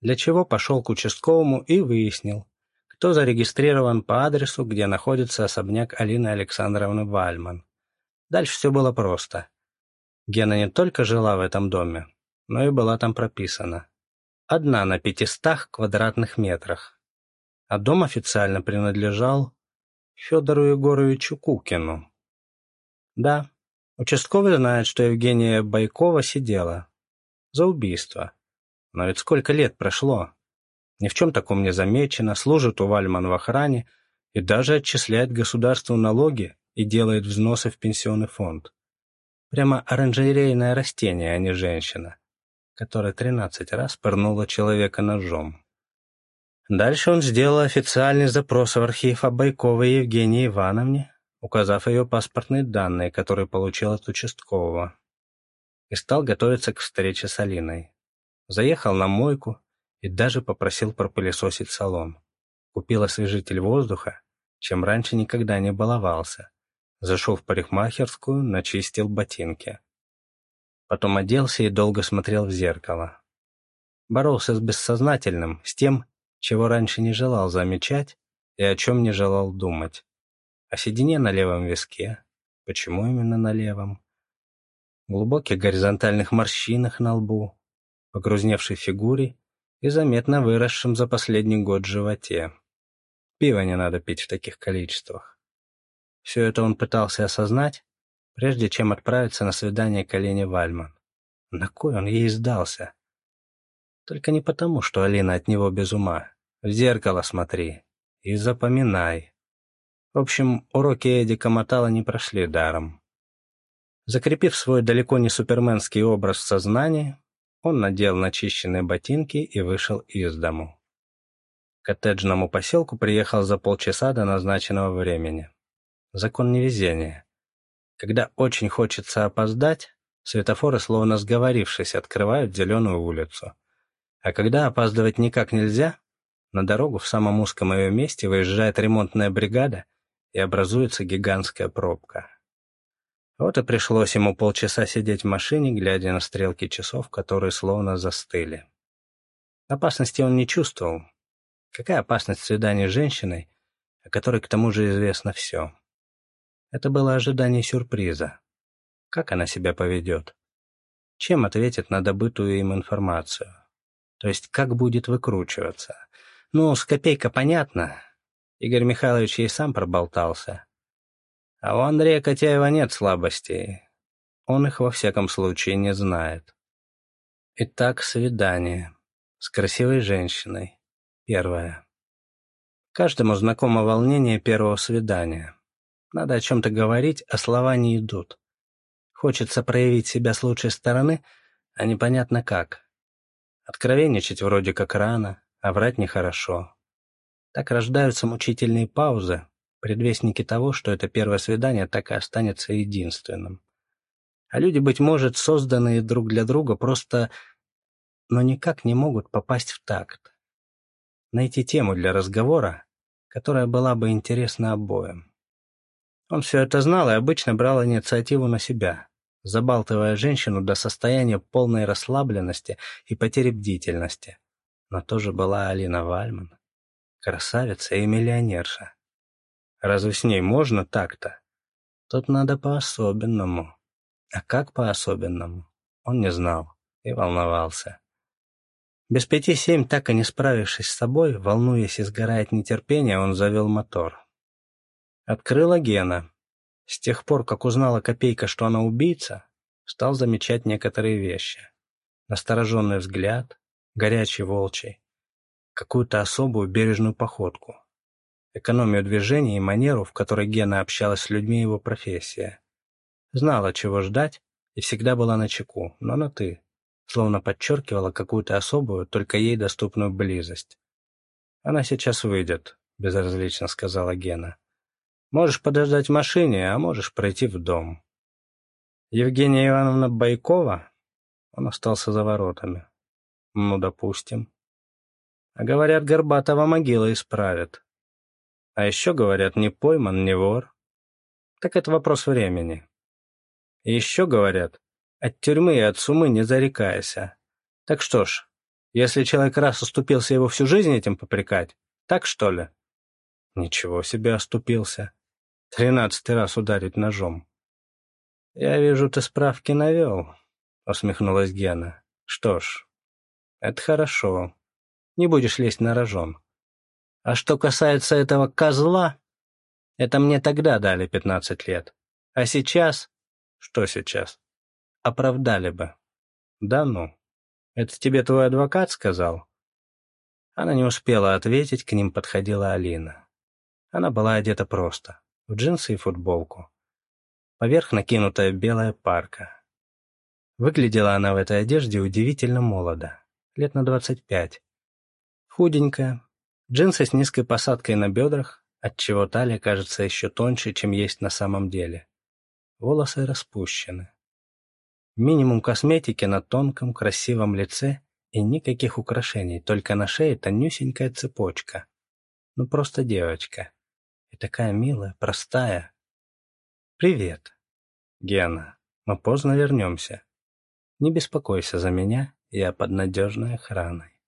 Для чего пошел к участковому и выяснил, кто зарегистрирован по адресу, где находится особняк Алины Александровны Вальман. Дальше все было просто. Гена не только жила в этом доме, но и была там прописана. Одна на пятистах квадратных метрах. А дом официально принадлежал Федору Егоровичу Кукину. Да, участковый знает, что Евгения Байкова сидела. За убийство. Но ведь сколько лет прошло. Ни в чем таком не замечено, служит у Вальман в охране и даже отчисляет государству налоги и делает взносы в пенсионный фонд. Прямо оранжерейное растение, а не женщина, которая тринадцать раз пырнула человека ножом. Дальше он сделал официальный запрос в архив о Байковой Евгении Ивановне, указав ее паспортные данные, которые получил от участкового, и стал готовиться к встрече с Алиной. Заехал на мойку, и даже попросил пропылесосить салон. Купил освежитель воздуха, чем раньше никогда не баловался. Зашел в парикмахерскую, начистил ботинки. Потом оделся и долго смотрел в зеркало. Боролся с бессознательным, с тем, чего раньше не желал замечать и о чем не желал думать. О седине на левом виске. Почему именно на левом? Глубоких горизонтальных морщинах на лбу, погрузневшей фигуре и заметно выросшем за последний год животе. Пива не надо пить в таких количествах. Все это он пытался осознать, прежде чем отправиться на свидание к Олене Вальман. На кой он ей сдался? Только не потому, что Алина от него без ума. В зеркало смотри и запоминай. В общем, уроки Эдика Мотала не прошли даром. Закрепив свой далеко не суперменский образ в сознании, он надел начищенные ботинки и вышел из дому. К коттеджному поселку приехал за полчаса до назначенного времени. Закон невезения. Когда очень хочется опоздать, светофоры, словно сговорившись, открывают зеленую улицу. А когда опаздывать никак нельзя, на дорогу в самом узком ее месте выезжает ремонтная бригада и образуется гигантская пробка. Вот и пришлось ему полчаса сидеть в машине, глядя на стрелки часов, которые словно застыли. Опасности он не чувствовал. Какая опасность в свидании с женщиной, о которой к тому же известно все? Это было ожидание сюрприза. Как она себя поведет? Чем ответит на добытую им информацию? То есть, как будет выкручиваться? Ну, с копейка понятно. Игорь Михайлович и сам проболтался. А у Андрея Котяева нет слабостей. Он их во всяком случае не знает. Итак, свидание. С красивой женщиной. Первое. Каждому знакомо волнение первого свидания. Надо о чем-то говорить, а слова не идут. Хочется проявить себя с лучшей стороны, а непонятно как. Откровенничать вроде как рано, а врать нехорошо. Так рождаются мучительные паузы, предвестники того, что это первое свидание так и останется единственным. А люди, быть может, созданные друг для друга, просто, но никак не могут попасть в такт. Найти тему для разговора, которая была бы интересна обоим. Он все это знал и обычно брал инициативу на себя, забалтывая женщину до состояния полной расслабленности и потери бдительности. Но тоже была Алина Вальман, красавица и миллионерша. Разве с ней можно так-то? Тут надо по-особенному. А как по-особенному? Он не знал и волновался. Без пяти семь, так и не справившись с собой, волнуясь и сгорая от нетерпения, он завел мотор. Открыла Гена. С тех пор, как узнала Копейка, что она убийца, стал замечать некоторые вещи. Настороженный взгляд, горячий волчий, какую-то особую бережную походку экономию движений и манеру, в которой Гена общалась с людьми его профессия. Знала, чего ждать, и всегда была на чеку, но на «ты», словно подчеркивала какую-то особую, только ей доступную близость. «Она сейчас выйдет», — безразлично сказала Гена. «Можешь подождать в машине, а можешь пройти в дом». Евгения Ивановна Байкова? Он остался за воротами. Ну, допустим. А говорят, Горбатова могила исправит. А еще говорят, не пойман, не вор. Так это вопрос времени. И еще говорят, от тюрьмы и от сумы не зарекайся. Так что ж, если человек раз уступился его всю жизнь этим попрекать, так что ли? Ничего себе оступился. Тринадцатый раз ударить ножом. «Я вижу, ты справки навел», — усмехнулась Гена. «Что ж, это хорошо. Не будешь лезть на рожон. А что касается этого козла, это мне тогда дали пятнадцать лет. А сейчас? Что сейчас? Оправдали бы. Да ну. Это тебе твой адвокат сказал? Она не успела ответить, к ним подходила Алина. Она была одета просто, в джинсы и футболку. Поверх накинутая белая парка. Выглядела она в этой одежде удивительно молодо, лет на двадцать пять. Худенькая, джинсы с низкой посадкой на бедрах, отчего талия кажется еще тоньше, чем есть на самом деле. Волосы распущены. Минимум косметики на тонком, красивом лице и никаких украшений, только на шее тонюсенькая цепочка. Ну просто девочка. И такая милая, простая. «Привет, Гена. Мы поздно вернемся. Не беспокойся за меня, я под надежной охраной».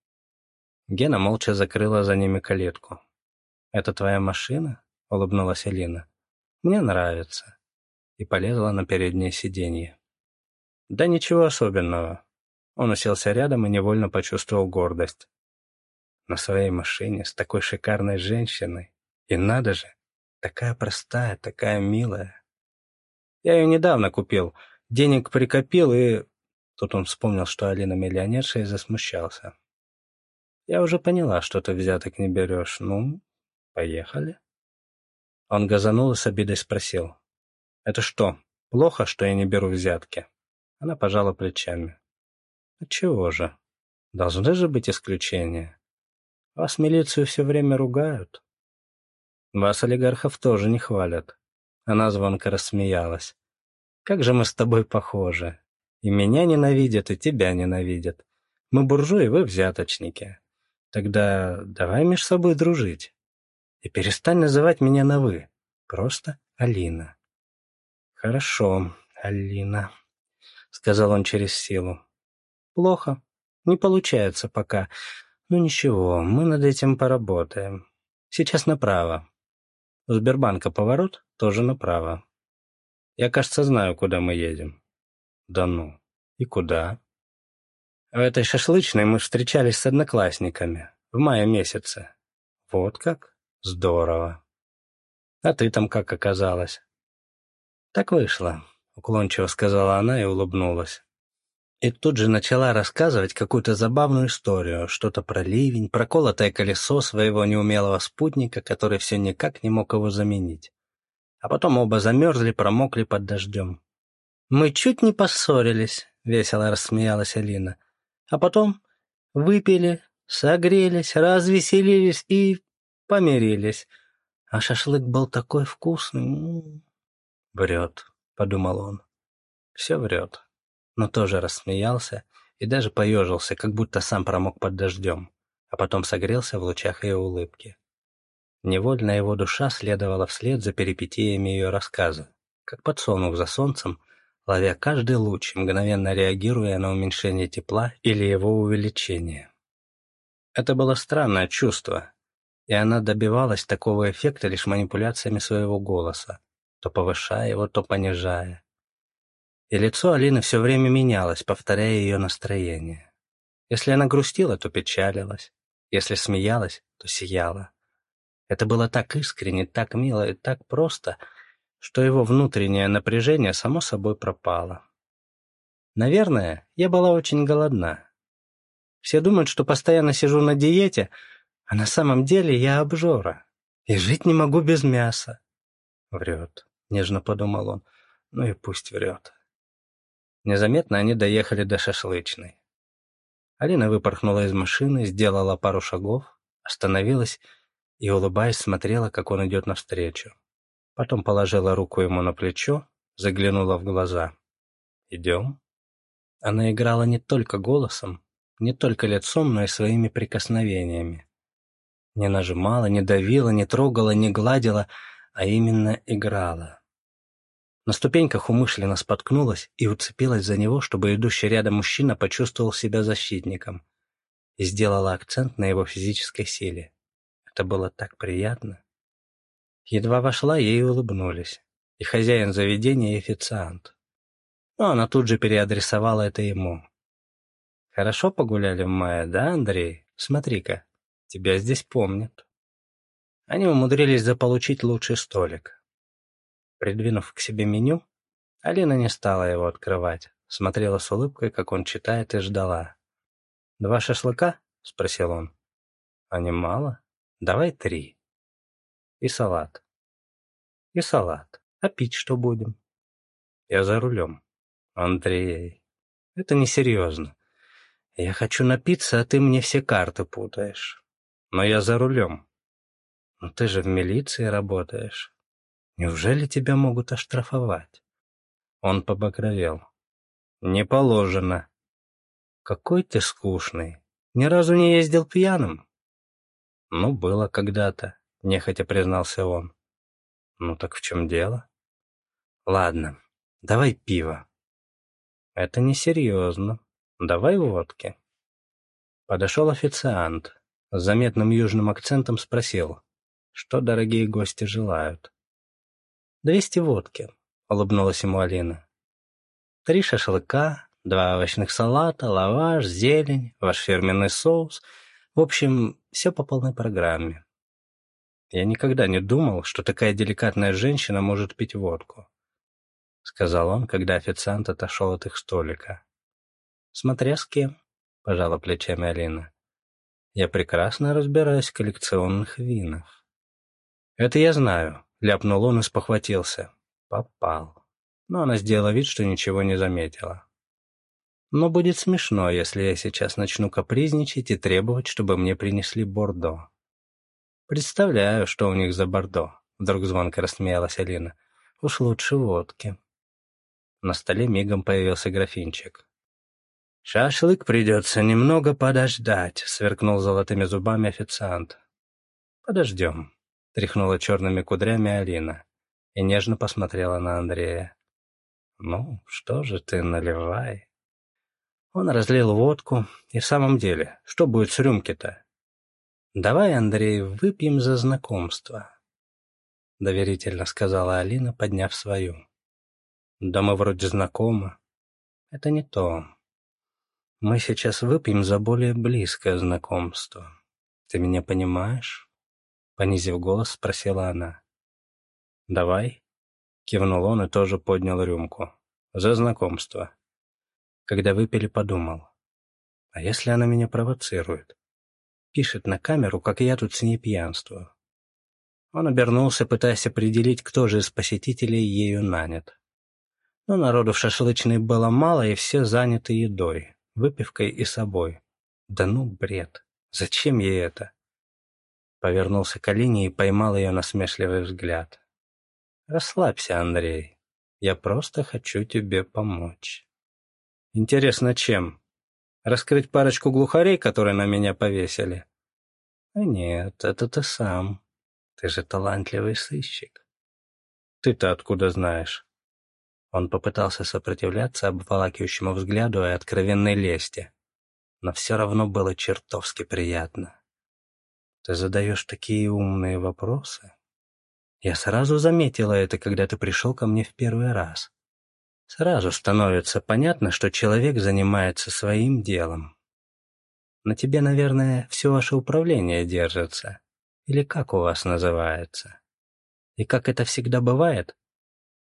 Гена молча закрыла за ними калитку. «Это твоя машина?» — улыбнулась Алина. «Мне нравится». И полезла на переднее сиденье. «Да ничего особенного». Он уселся рядом и невольно почувствовал гордость. На своей машине с такой шикарной женщиной. И надо же, такая простая, такая милая. Я ее недавно купил, денег прикопил и... Тут он вспомнил, что Алина миллионерша и засмущался. Я уже поняла, что ты взяток не берешь. Ну, поехали. Он газанул и с обидой спросил. Это что, плохо, что я не беру взятки? Она пожала плечами. Отчего же? Должны же быть исключения. Вас милицию все время ругают. Вас олигархов тоже не хвалят. Она звонко рассмеялась. Как же мы с тобой похожи. И меня ненавидят, и тебя ненавидят. Мы буржуи, вы взяточники. Тогда давай между собой дружить. И перестань называть меня на «вы». Просто Алина. Хорошо, Алина, сказал он через силу. Плохо. Не получается пока. Ну ничего, мы над этим поработаем. Сейчас направо. У Сбербанка поворот, тоже направо. Я, кажется, знаю, куда мы едем. Да ну. И куда? В этой шашлычной мы встречались с одноклассниками в мае месяце. Вот как? Здорово. А ты там как оказалась? Так вышло, уклончиво сказала она и улыбнулась. И тут же начала рассказывать какую-то забавную историю, что-то про ливень, про колотое колесо своего неумелого спутника, который все никак не мог его заменить. А потом оба замерзли, промокли под дождем. «Мы чуть не поссорились», — весело рассмеялась Алина. А потом выпили, согрелись, развеселились и помирились. А шашлык был такой вкусный. Врет, подумал он. Все врет. Но тоже рассмеялся и даже поежился, как будто сам промок под дождем, а потом согрелся в лучах ее улыбки. Невольно его душа следовала вслед за перипетиями ее рассказа, как подсолнух за солнцем ловя каждый луч, мгновенно реагируя на уменьшение тепла или его увеличение. Это было странное чувство, и она добивалась такого эффекта лишь манипуляциями своего голоса, то повышая его, то понижая. И лицо Алины все время менялось, повторяя ее настроение. Если она грустила, то печалилась, если смеялась, то сияла. Это было так искренне, так мило и так просто — что его внутреннее напряжение само собой пропало. Наверное, я была очень голодна. Все думают, что постоянно сижу на диете, а на самом деле я обжора и жить не могу без мяса. Врет, нежно подумал он, ну и пусть врет. Незаметно они доехали до шашлычной. Алина выпорхнула из машины, сделала пару шагов, остановилась и, улыбаясь, смотрела, как он идет навстречу. Потом положила руку ему на плечо, заглянула в глаза. «Идем?» Она играла не только голосом, не только лицом, но и своими прикосновениями. Не нажимала, не давила, не трогала, не гладила, а именно играла. На ступеньках умышленно споткнулась и уцепилась за него, чтобы идущий рядом мужчина почувствовал себя защитником и сделала акцент на его физической силе. Это было так приятно. Едва вошла, ей улыбнулись. И хозяин заведения, и официант. Но она тут же переадресовала это ему. «Хорошо погуляли в мае, да, Андрей? Смотри-ка, тебя здесь помнят». Они умудрились заполучить лучший столик. Придвинув к себе меню, Алина не стала его открывать, смотрела с улыбкой, как он читает, и ждала. «Два шашлыка?» — спросил он. «А не мало? Давай три. И салат. И салат. А пить что будем?» «Я за рулем». «Андрей, это несерьезно. Я хочу напиться, а ты мне все карты путаешь. Но я за рулем. Но ты же в милиции работаешь. Неужели тебя могут оштрафовать?» Он побагровел. «Не положено». «Какой ты скучный. Ни разу не ездил пьяным?» «Ну, было когда-то», — нехотя признался он. «Ну так в чем дело?» «Ладно, давай пиво». «Это несерьезно. Давай водки». Подошел официант. С заметным южным акцентом спросил, что дорогие гости желают. «Двести водки», — улыбнулась ему Алина. «Три шашлыка, два овощных салата, лаваш, зелень, ваш фирменный соус. В общем, все по полной программе. Я никогда не думал, что такая деликатная женщина может пить водку. — сказал он, когда официант отошел от их столика. «Смотря с кем», — пожала плечами Алина. «Я прекрасно разбираюсь в коллекционных винах». «Это я знаю», — ляпнул он и спохватился. «Попал». Но она сделала вид, что ничего не заметила. «Но будет смешно, если я сейчас начну капризничать и требовать, чтобы мне принесли бордо». «Представляю, что у них за бордо», — вдруг звонко рассмеялась Алина. «Уж лучше водки». На столе мигом появился графинчик. «Шашлык придется немного подождать», — сверкнул золотыми зубами официант. «Подождем», — тряхнула черными кудрями Алина и нежно посмотрела на Андрея. «Ну, что же ты, наливай». Он разлил водку, и в самом деле, что будет с рюмки-то? «Давай, Андрей, выпьем за знакомство», — доверительно сказала Алина, подняв свою. Да мы вроде знакомы. Это не то. Мы сейчас выпьем за более близкое знакомство. Ты меня понимаешь? Понизив голос, спросила она. Давай. Кивнул он и тоже поднял рюмку. За знакомство. Когда выпили, подумал. А если она меня провоцирует? Пишет на камеру, как я тут с ней пьянствую. Он обернулся, пытаясь определить, кто же из посетителей ею нанят. Но народу в шашлычной было мало, и все заняты едой, выпивкой и собой. Да ну, бред. Зачем ей это? Повернулся к Алине и поймал ее насмешливый взгляд. «Расслабься, Андрей. Я просто хочу тебе помочь». «Интересно, чем? Раскрыть парочку глухарей, которые на меня повесили?» «А нет, это ты сам. Ты же талантливый сыщик». «Ты-то откуда знаешь?» Он попытался сопротивляться обволакивающему взгляду и откровенной лести, но все равно было чертовски приятно. «Ты задаешь такие умные вопросы?» «Я сразу заметила это, когда ты пришел ко мне в первый раз. Сразу становится понятно, что человек занимается своим делом. На тебе, наверное, все ваше управление держится. Или как у вас называется? И как это всегда бывает,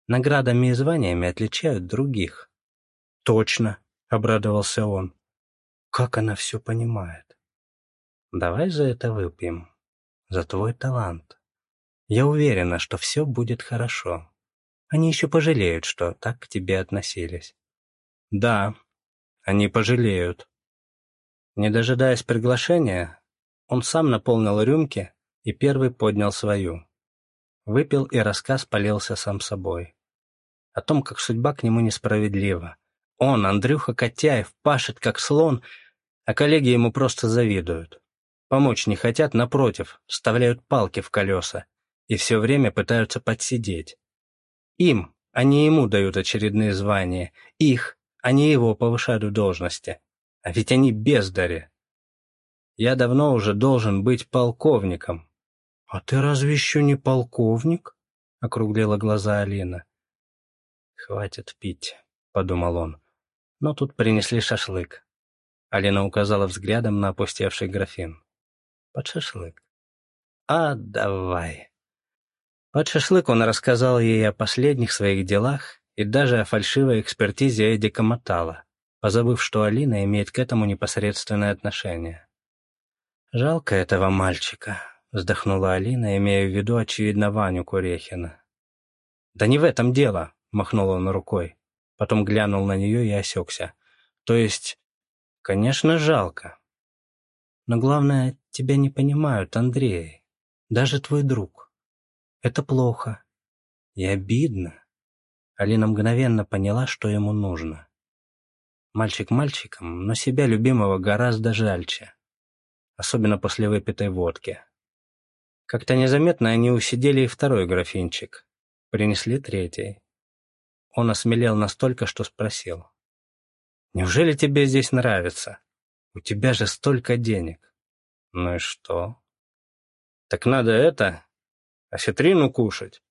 Наградами и званиями отличают других. «Точно», — обрадовался он. «Как она все понимает?» «Давай за это выпьем. За твой талант. Я уверена, что все будет хорошо. Они еще пожалеют, что так к тебе относились». «Да, они пожалеют». Не дожидаясь приглашения, он сам наполнил рюмки и первый поднял свою. Выпил, и рассказ полился сам собой. О том, как судьба к нему несправедлива, Он, Андрюха Котяев, пашет как слон, а коллеги ему просто завидуют. Помочь не хотят, напротив, вставляют палки в колеса и все время пытаются подсидеть. Им, а не ему дают очередные звания. Их, а не его повышают в должности. А ведь они бездари. Я давно уже должен быть полковником. — А ты разве еще не полковник? — округлила глаза Алина. — Хватит пить, — подумал он. Но тут принесли шашлык. Алина указала взглядом на опустевший графин. Под шашлык. А давай. Под шашлык он рассказал ей о последних своих делах и даже о фальшивой экспертизе Эдика Матала, позабыв, что Алина имеет к этому непосредственное отношение. «Жалко этого мальчика», — вздохнула Алина, имея в виду, очевидно, Ваню Курехина. «Да не в этом дело», — махнул он рукой. Потом глянул на нее и осекся. «То есть, конечно, жалко. Но главное, тебя не понимают, Андрей. Даже твой друг. Это плохо. И обидно. Алина мгновенно поняла, что ему нужно. Мальчик мальчиком, но себя любимого гораздо жальче. Особенно после выпитой водки. Как-то незаметно они усидели и второй графинчик. Принесли третий. Он осмелел настолько, что спросил. «Неужели тебе здесь нравится? У тебя же столько денег». «Ну и что?» «Так надо это, осетрину кушать.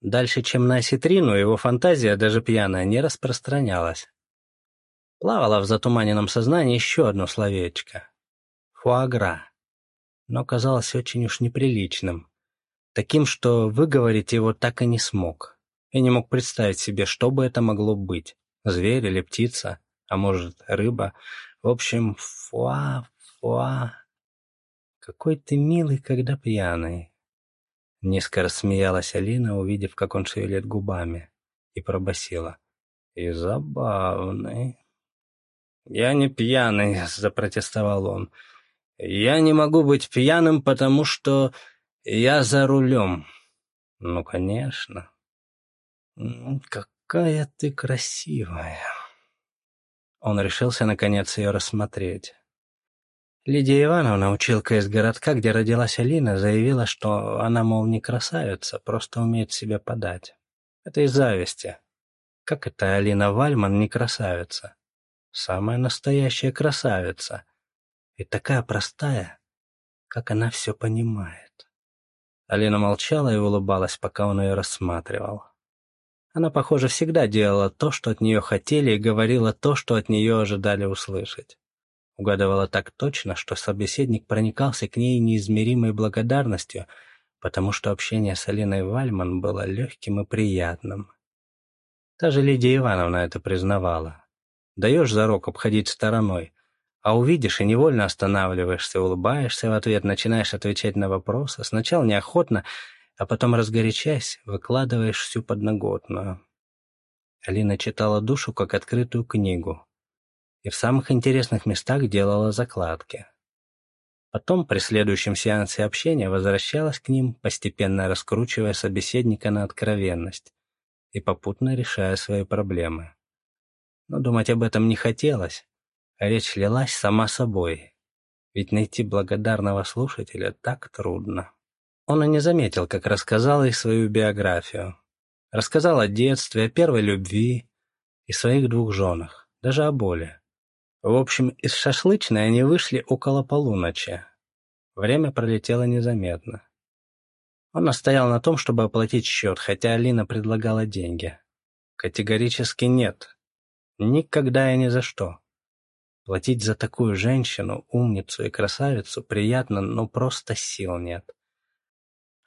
Дальше, чем на осетрину, его фантазия, даже пьяная, не распространялась. Плавало в затуманенном сознании еще одно словечко — фуагра, но казалось очень уж неприличным, таким, что выговорить его так и не смог, и не мог представить себе, что бы это могло быть — зверь или птица, а может, рыба. В общем, фуа, фуа. Какой ты милый, когда пьяный. Низко рассмеялась Алина, увидев, как он шевелит губами, и пробасила. «И забавный». «Я не пьяный», — запротестовал он. «Я не могу быть пьяным, потому что я за рулем». «Ну, конечно». «Какая ты красивая». Он решился, наконец, ее рассмотреть. Лидия Ивановна, училка из городка, где родилась Алина, заявила, что она, мол, не красавица, просто умеет себя подать. Это из зависти. Как это Алина Вальман не красавица? Самая настоящая красавица. И такая простая, как она все понимает. Алина молчала и улыбалась, пока он ее рассматривал. Она, похоже, всегда делала то, что от нее хотели, и говорила то, что от нее ожидали услышать. Угадывала так точно, что собеседник проникался к ней неизмеримой благодарностью, потому что общение с Алиной Вальман было легким и приятным. Та же Лидия Ивановна это признавала. Даешь зарок обходить стороной, а увидишь и невольно останавливаешься, улыбаешься в ответ, начинаешь отвечать на вопросы, сначала неохотно, а потом, разгорячаясь, выкладываешь всю подноготную. Алина читала душу как открытую книгу, и в самых интересных местах делала закладки. Потом, при следующем сеансе общения, возвращалась к ним, постепенно раскручивая собеседника на откровенность и попутно решая свои проблемы. Но думать об этом не хотелось, а речь лилась сама собой, ведь найти благодарного слушателя так трудно. Он и не заметил, как рассказал ей свою биографию. Рассказал о детстве, о первой любви и своих двух женах, даже о боли. В общем, из шашлычной они вышли около полуночи. Время пролетело незаметно. Он настоял на том, чтобы оплатить счет, хотя Алина предлагала деньги. Категорически нет. Никогда и ни за что. Платить за такую женщину, умницу и красавицу приятно, но просто сил нет.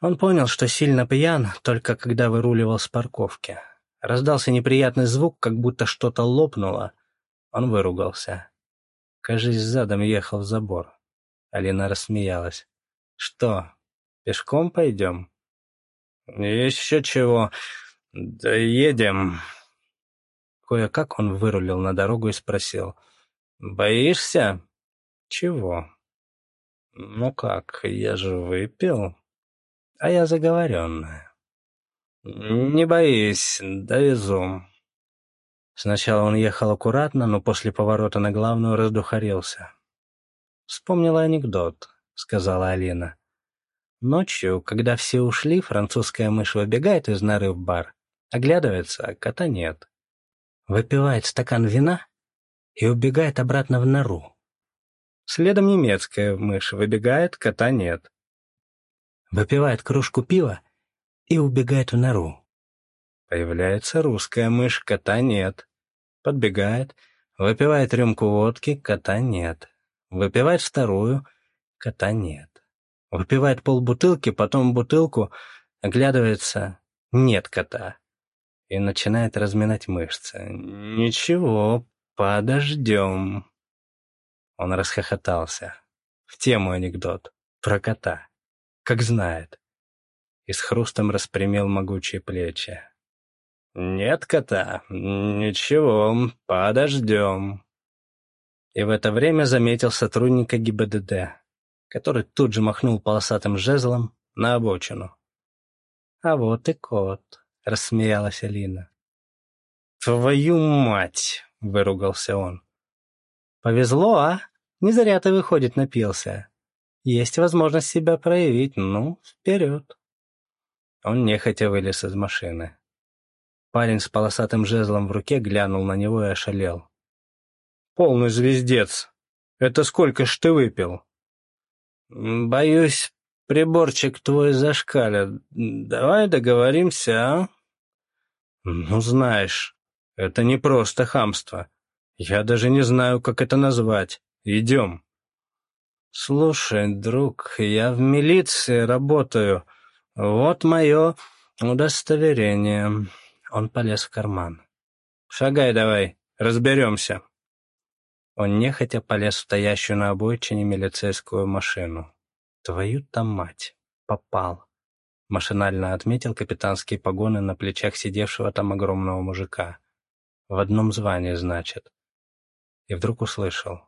Он понял, что сильно пьян, только когда выруливал с парковки. Раздался неприятный звук, как будто что-то лопнуло — он выругался. Кажись, задом ехал в забор. Алина рассмеялась. «Что, пешком пойдем?» «Еще чего. Да едем». Кое-как он вырулил на дорогу и спросил. «Боишься?» «Чего?» «Ну как, я же выпил, а я заговоренная». «Не боись, довезу». Сначала он ехал аккуратно, но после поворота на главную раздухарился. «Вспомнила анекдот», — сказала Алина. Ночью, когда все ушли, французская мышь выбегает из норы в бар, оглядывается, а кота нет. Выпивает стакан вина и убегает обратно в нору. Следом немецкая мышь выбегает, кота нет. Выпивает кружку пива и убегает в нору. Появляется русская мышь, кота нет. Подбегает, выпивает рюмку водки, кота нет. Выпивает вторую, кота нет. Выпивает полбутылки, потом бутылку, оглядывается, нет кота. И начинает разминать мышцы. «Ничего, подождем». Он расхохотался. В тему анекдот. Про кота. Как знает. И с хрустом распрямил могучие плечи. «Нет кота? Ничего, подождем». И в это время заметил сотрудника ГИБДД, который тут же махнул полосатым жезлом на обочину. «А вот и кот», — рассмеялась Алина. «Твою мать!» — выругался он. «Повезло, а? Не зря ты, выходит, напился. Есть возможность себя проявить, ну, вперед!» Он нехотя вылез из машины. Парень с полосатым жезлом в руке глянул на него и ошалел. «Полный звездец! Это сколько ж ты выпил?» «Боюсь, приборчик твой зашкалит. Давай договоримся, а?» «Ну, знаешь, это не просто хамство. Я даже не знаю, как это назвать. Идем». «Слушай, друг, я в милиции работаю. Вот мое удостоверение». Он полез в карман. «Шагай давай, разберемся». Он нехотя полез в стоящую на обочине милицейскую машину. «Твою-то мать! Попал!» Машинально отметил капитанские погоны на плечах сидевшего там огромного мужика. В одном звании, значит. И вдруг услышал.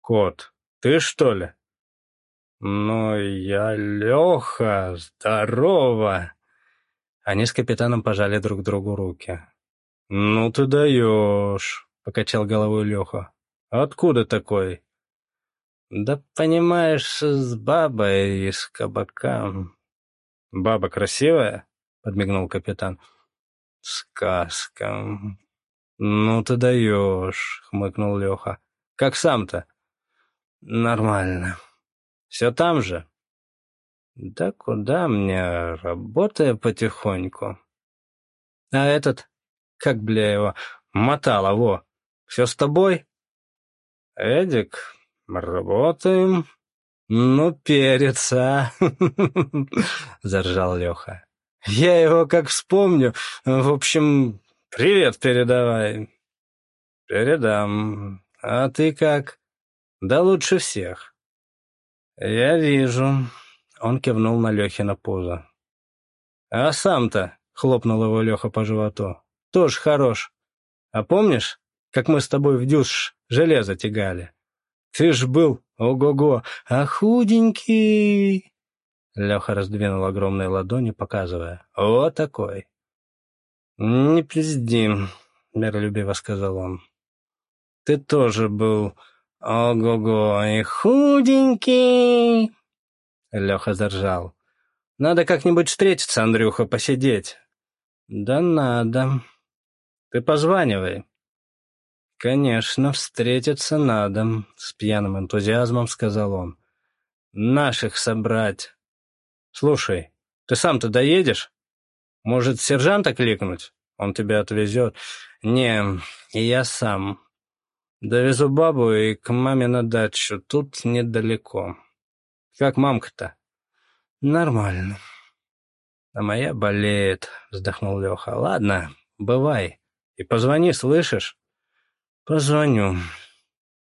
«Кот, ты что ли?» «Ну, я Леха, здорово!» Они с капитаном пожали друг другу руки. «Ну ты даешь», — покачал головой Леха. «Откуда такой?» «Да понимаешь, с бабой из кабака». «Баба красивая?» — подмигнул капитан. «Сказка». «Ну ты даешь», — хмыкнул Леха. «Как сам-то?» «Нормально. Все там же?» Да куда мне, работая потихоньку. А этот, как бля его, мотало, во, все с тобой? Эдик, работаем. Ну, перец, а, заржал Леха. Я его как вспомню. В общем, привет передавай. Передам. А ты как? Да лучше всех. Я вижу. Он кивнул на Лехина пузо. «А сам-то», — хлопнул его Леха по животу, — «тоже хорош. А помнишь, как мы с тобой в дюш железо тягали? Ты ж был, ого-го, а худенький!» Леха раздвинул огромные ладони, показывая. «Вот такой!» «Не пизди», — миролюбиво сказал он. «Ты тоже был, ого-го, и худенький!» Леха заржал. «Надо как-нибудь встретиться, Андрюха, посидеть». «Да надо. Ты позванивай». «Конечно, встретиться надо», — с пьяным энтузиазмом сказал он. «Наших собрать. Слушай, ты сам-то доедешь? Может, сержанта кликнуть? Он тебя отвезет». «Не, я сам. Довезу бабу и к маме на дачу. Тут недалеко». Как мамка-то? Нормально. А моя болеет, вздохнул Леха. Ладно, бывай. И позвони, слышишь? Позвоню.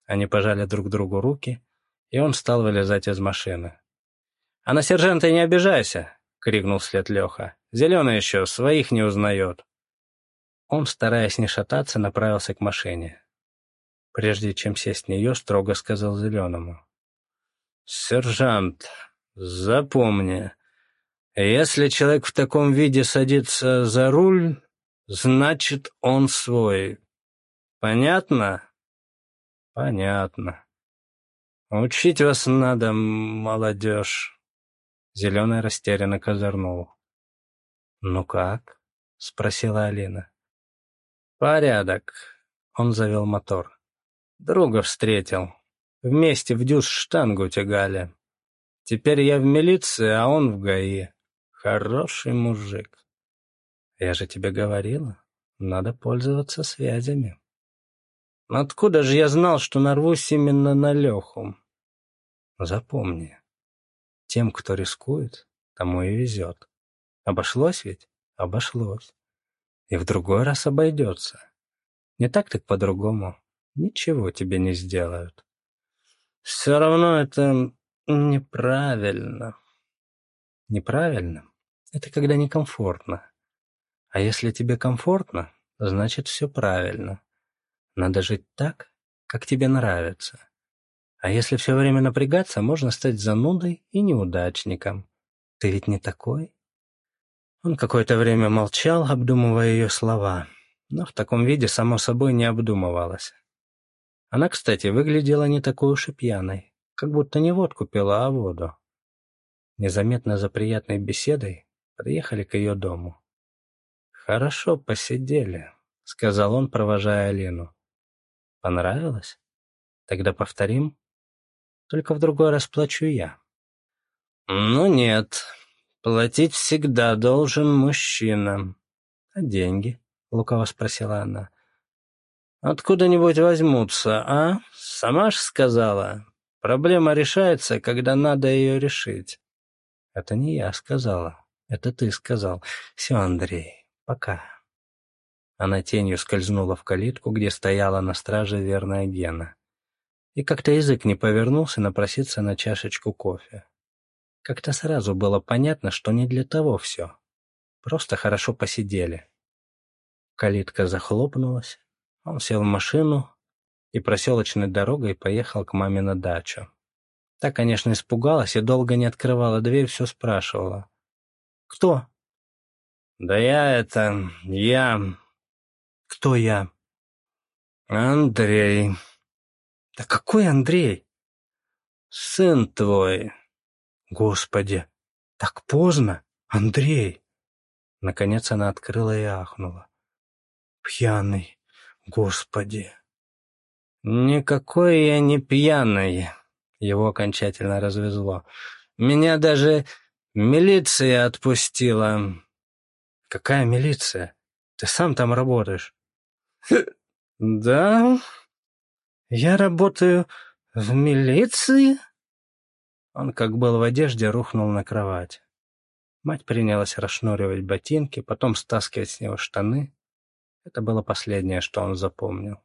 Они пожали друг другу руки, и он стал вылезать из машины. «А на сержанта не обижайся!» — крикнул вслед Леха. «Зеленый еще, своих не узнает!» Он, стараясь не шататься, направился к машине. Прежде чем сесть в нее, строго сказал Зеленому. «Сержант, запомни, если человек в таком виде садится за руль, Значит, он свой. Понятно? Понятно. Учить вас надо, молодежь. Зеленый растерянно козырнул. «Ну как?» — спросила Алина. «Порядок». Он завел мотор. «Друга встретил. Вместе в дюз штангу тягали. Теперь я в милиции, а он в ГАИ. Хороший мужик. Я же тебе говорила, надо пользоваться связями. Откуда же я знал, что нарвусь именно на Леху? Запомни, тем, кто рискует, тому и везет. Обошлось ведь? Обошлось. И в другой раз обойдется. Не так так по-другому. Ничего тебе не сделают. Все равно это Неправильно. Неправильно — это когда некомфортно. А если тебе комфортно, значит все правильно. Надо жить так, как тебе нравится. А если все время напрягаться, можно стать занудой и неудачником. Ты ведь не такой? Он какое-то время молчал, обдумывая ее слова, но в таком виде, само собой, не обдумывалось. Она, кстати, выглядела не такой уж и пьяной как будто не водку пила, а воду. Незаметно за приятной беседой подъехали к ее дому. «Хорошо посидели», — сказал он, провожая Алину. «Понравилось? Тогда повторим. Только в другой раз плачу я». «Ну нет, платить всегда должен мужчина». «А деньги?» — лукаво спросила она. «Откуда-нибудь возьмутся, а? Сама ж сказала. Проблема решается, когда надо ее решить. Это не я сказала. Это ты сказал. Все, Андрей, пока. Она тенью скользнула в калитку, где стояла на страже верная Гена. И как-то язык не повернулся напроситься на чашечку кофе. Как-то сразу было понятно, что не для того все. Просто хорошо посидели. Калитка захлопнулась. Он сел в машину, и проселочной дорогой поехал к маме на дачу. Та, конечно, испугалась и долго не открывала дверь, все спрашивала. «Кто?» «Да я это... я...» «Кто я?» «Андрей». «Да какой Андрей?» «Сын твой». «Господи, так поздно, Андрей!» Наконец она открыла и ахнула. «Пьяный, господи!» «Никакой я не пьяный», — его окончательно развезло. «Меня даже милиция отпустила». «Какая милиция? Ты сам там работаешь?» «Да? Я работаю в милиции?» Он, как был в одежде, рухнул на кровать. Мать принялась расшнуривать ботинки, потом стаскивать с него штаны. Это было последнее, что он запомнил.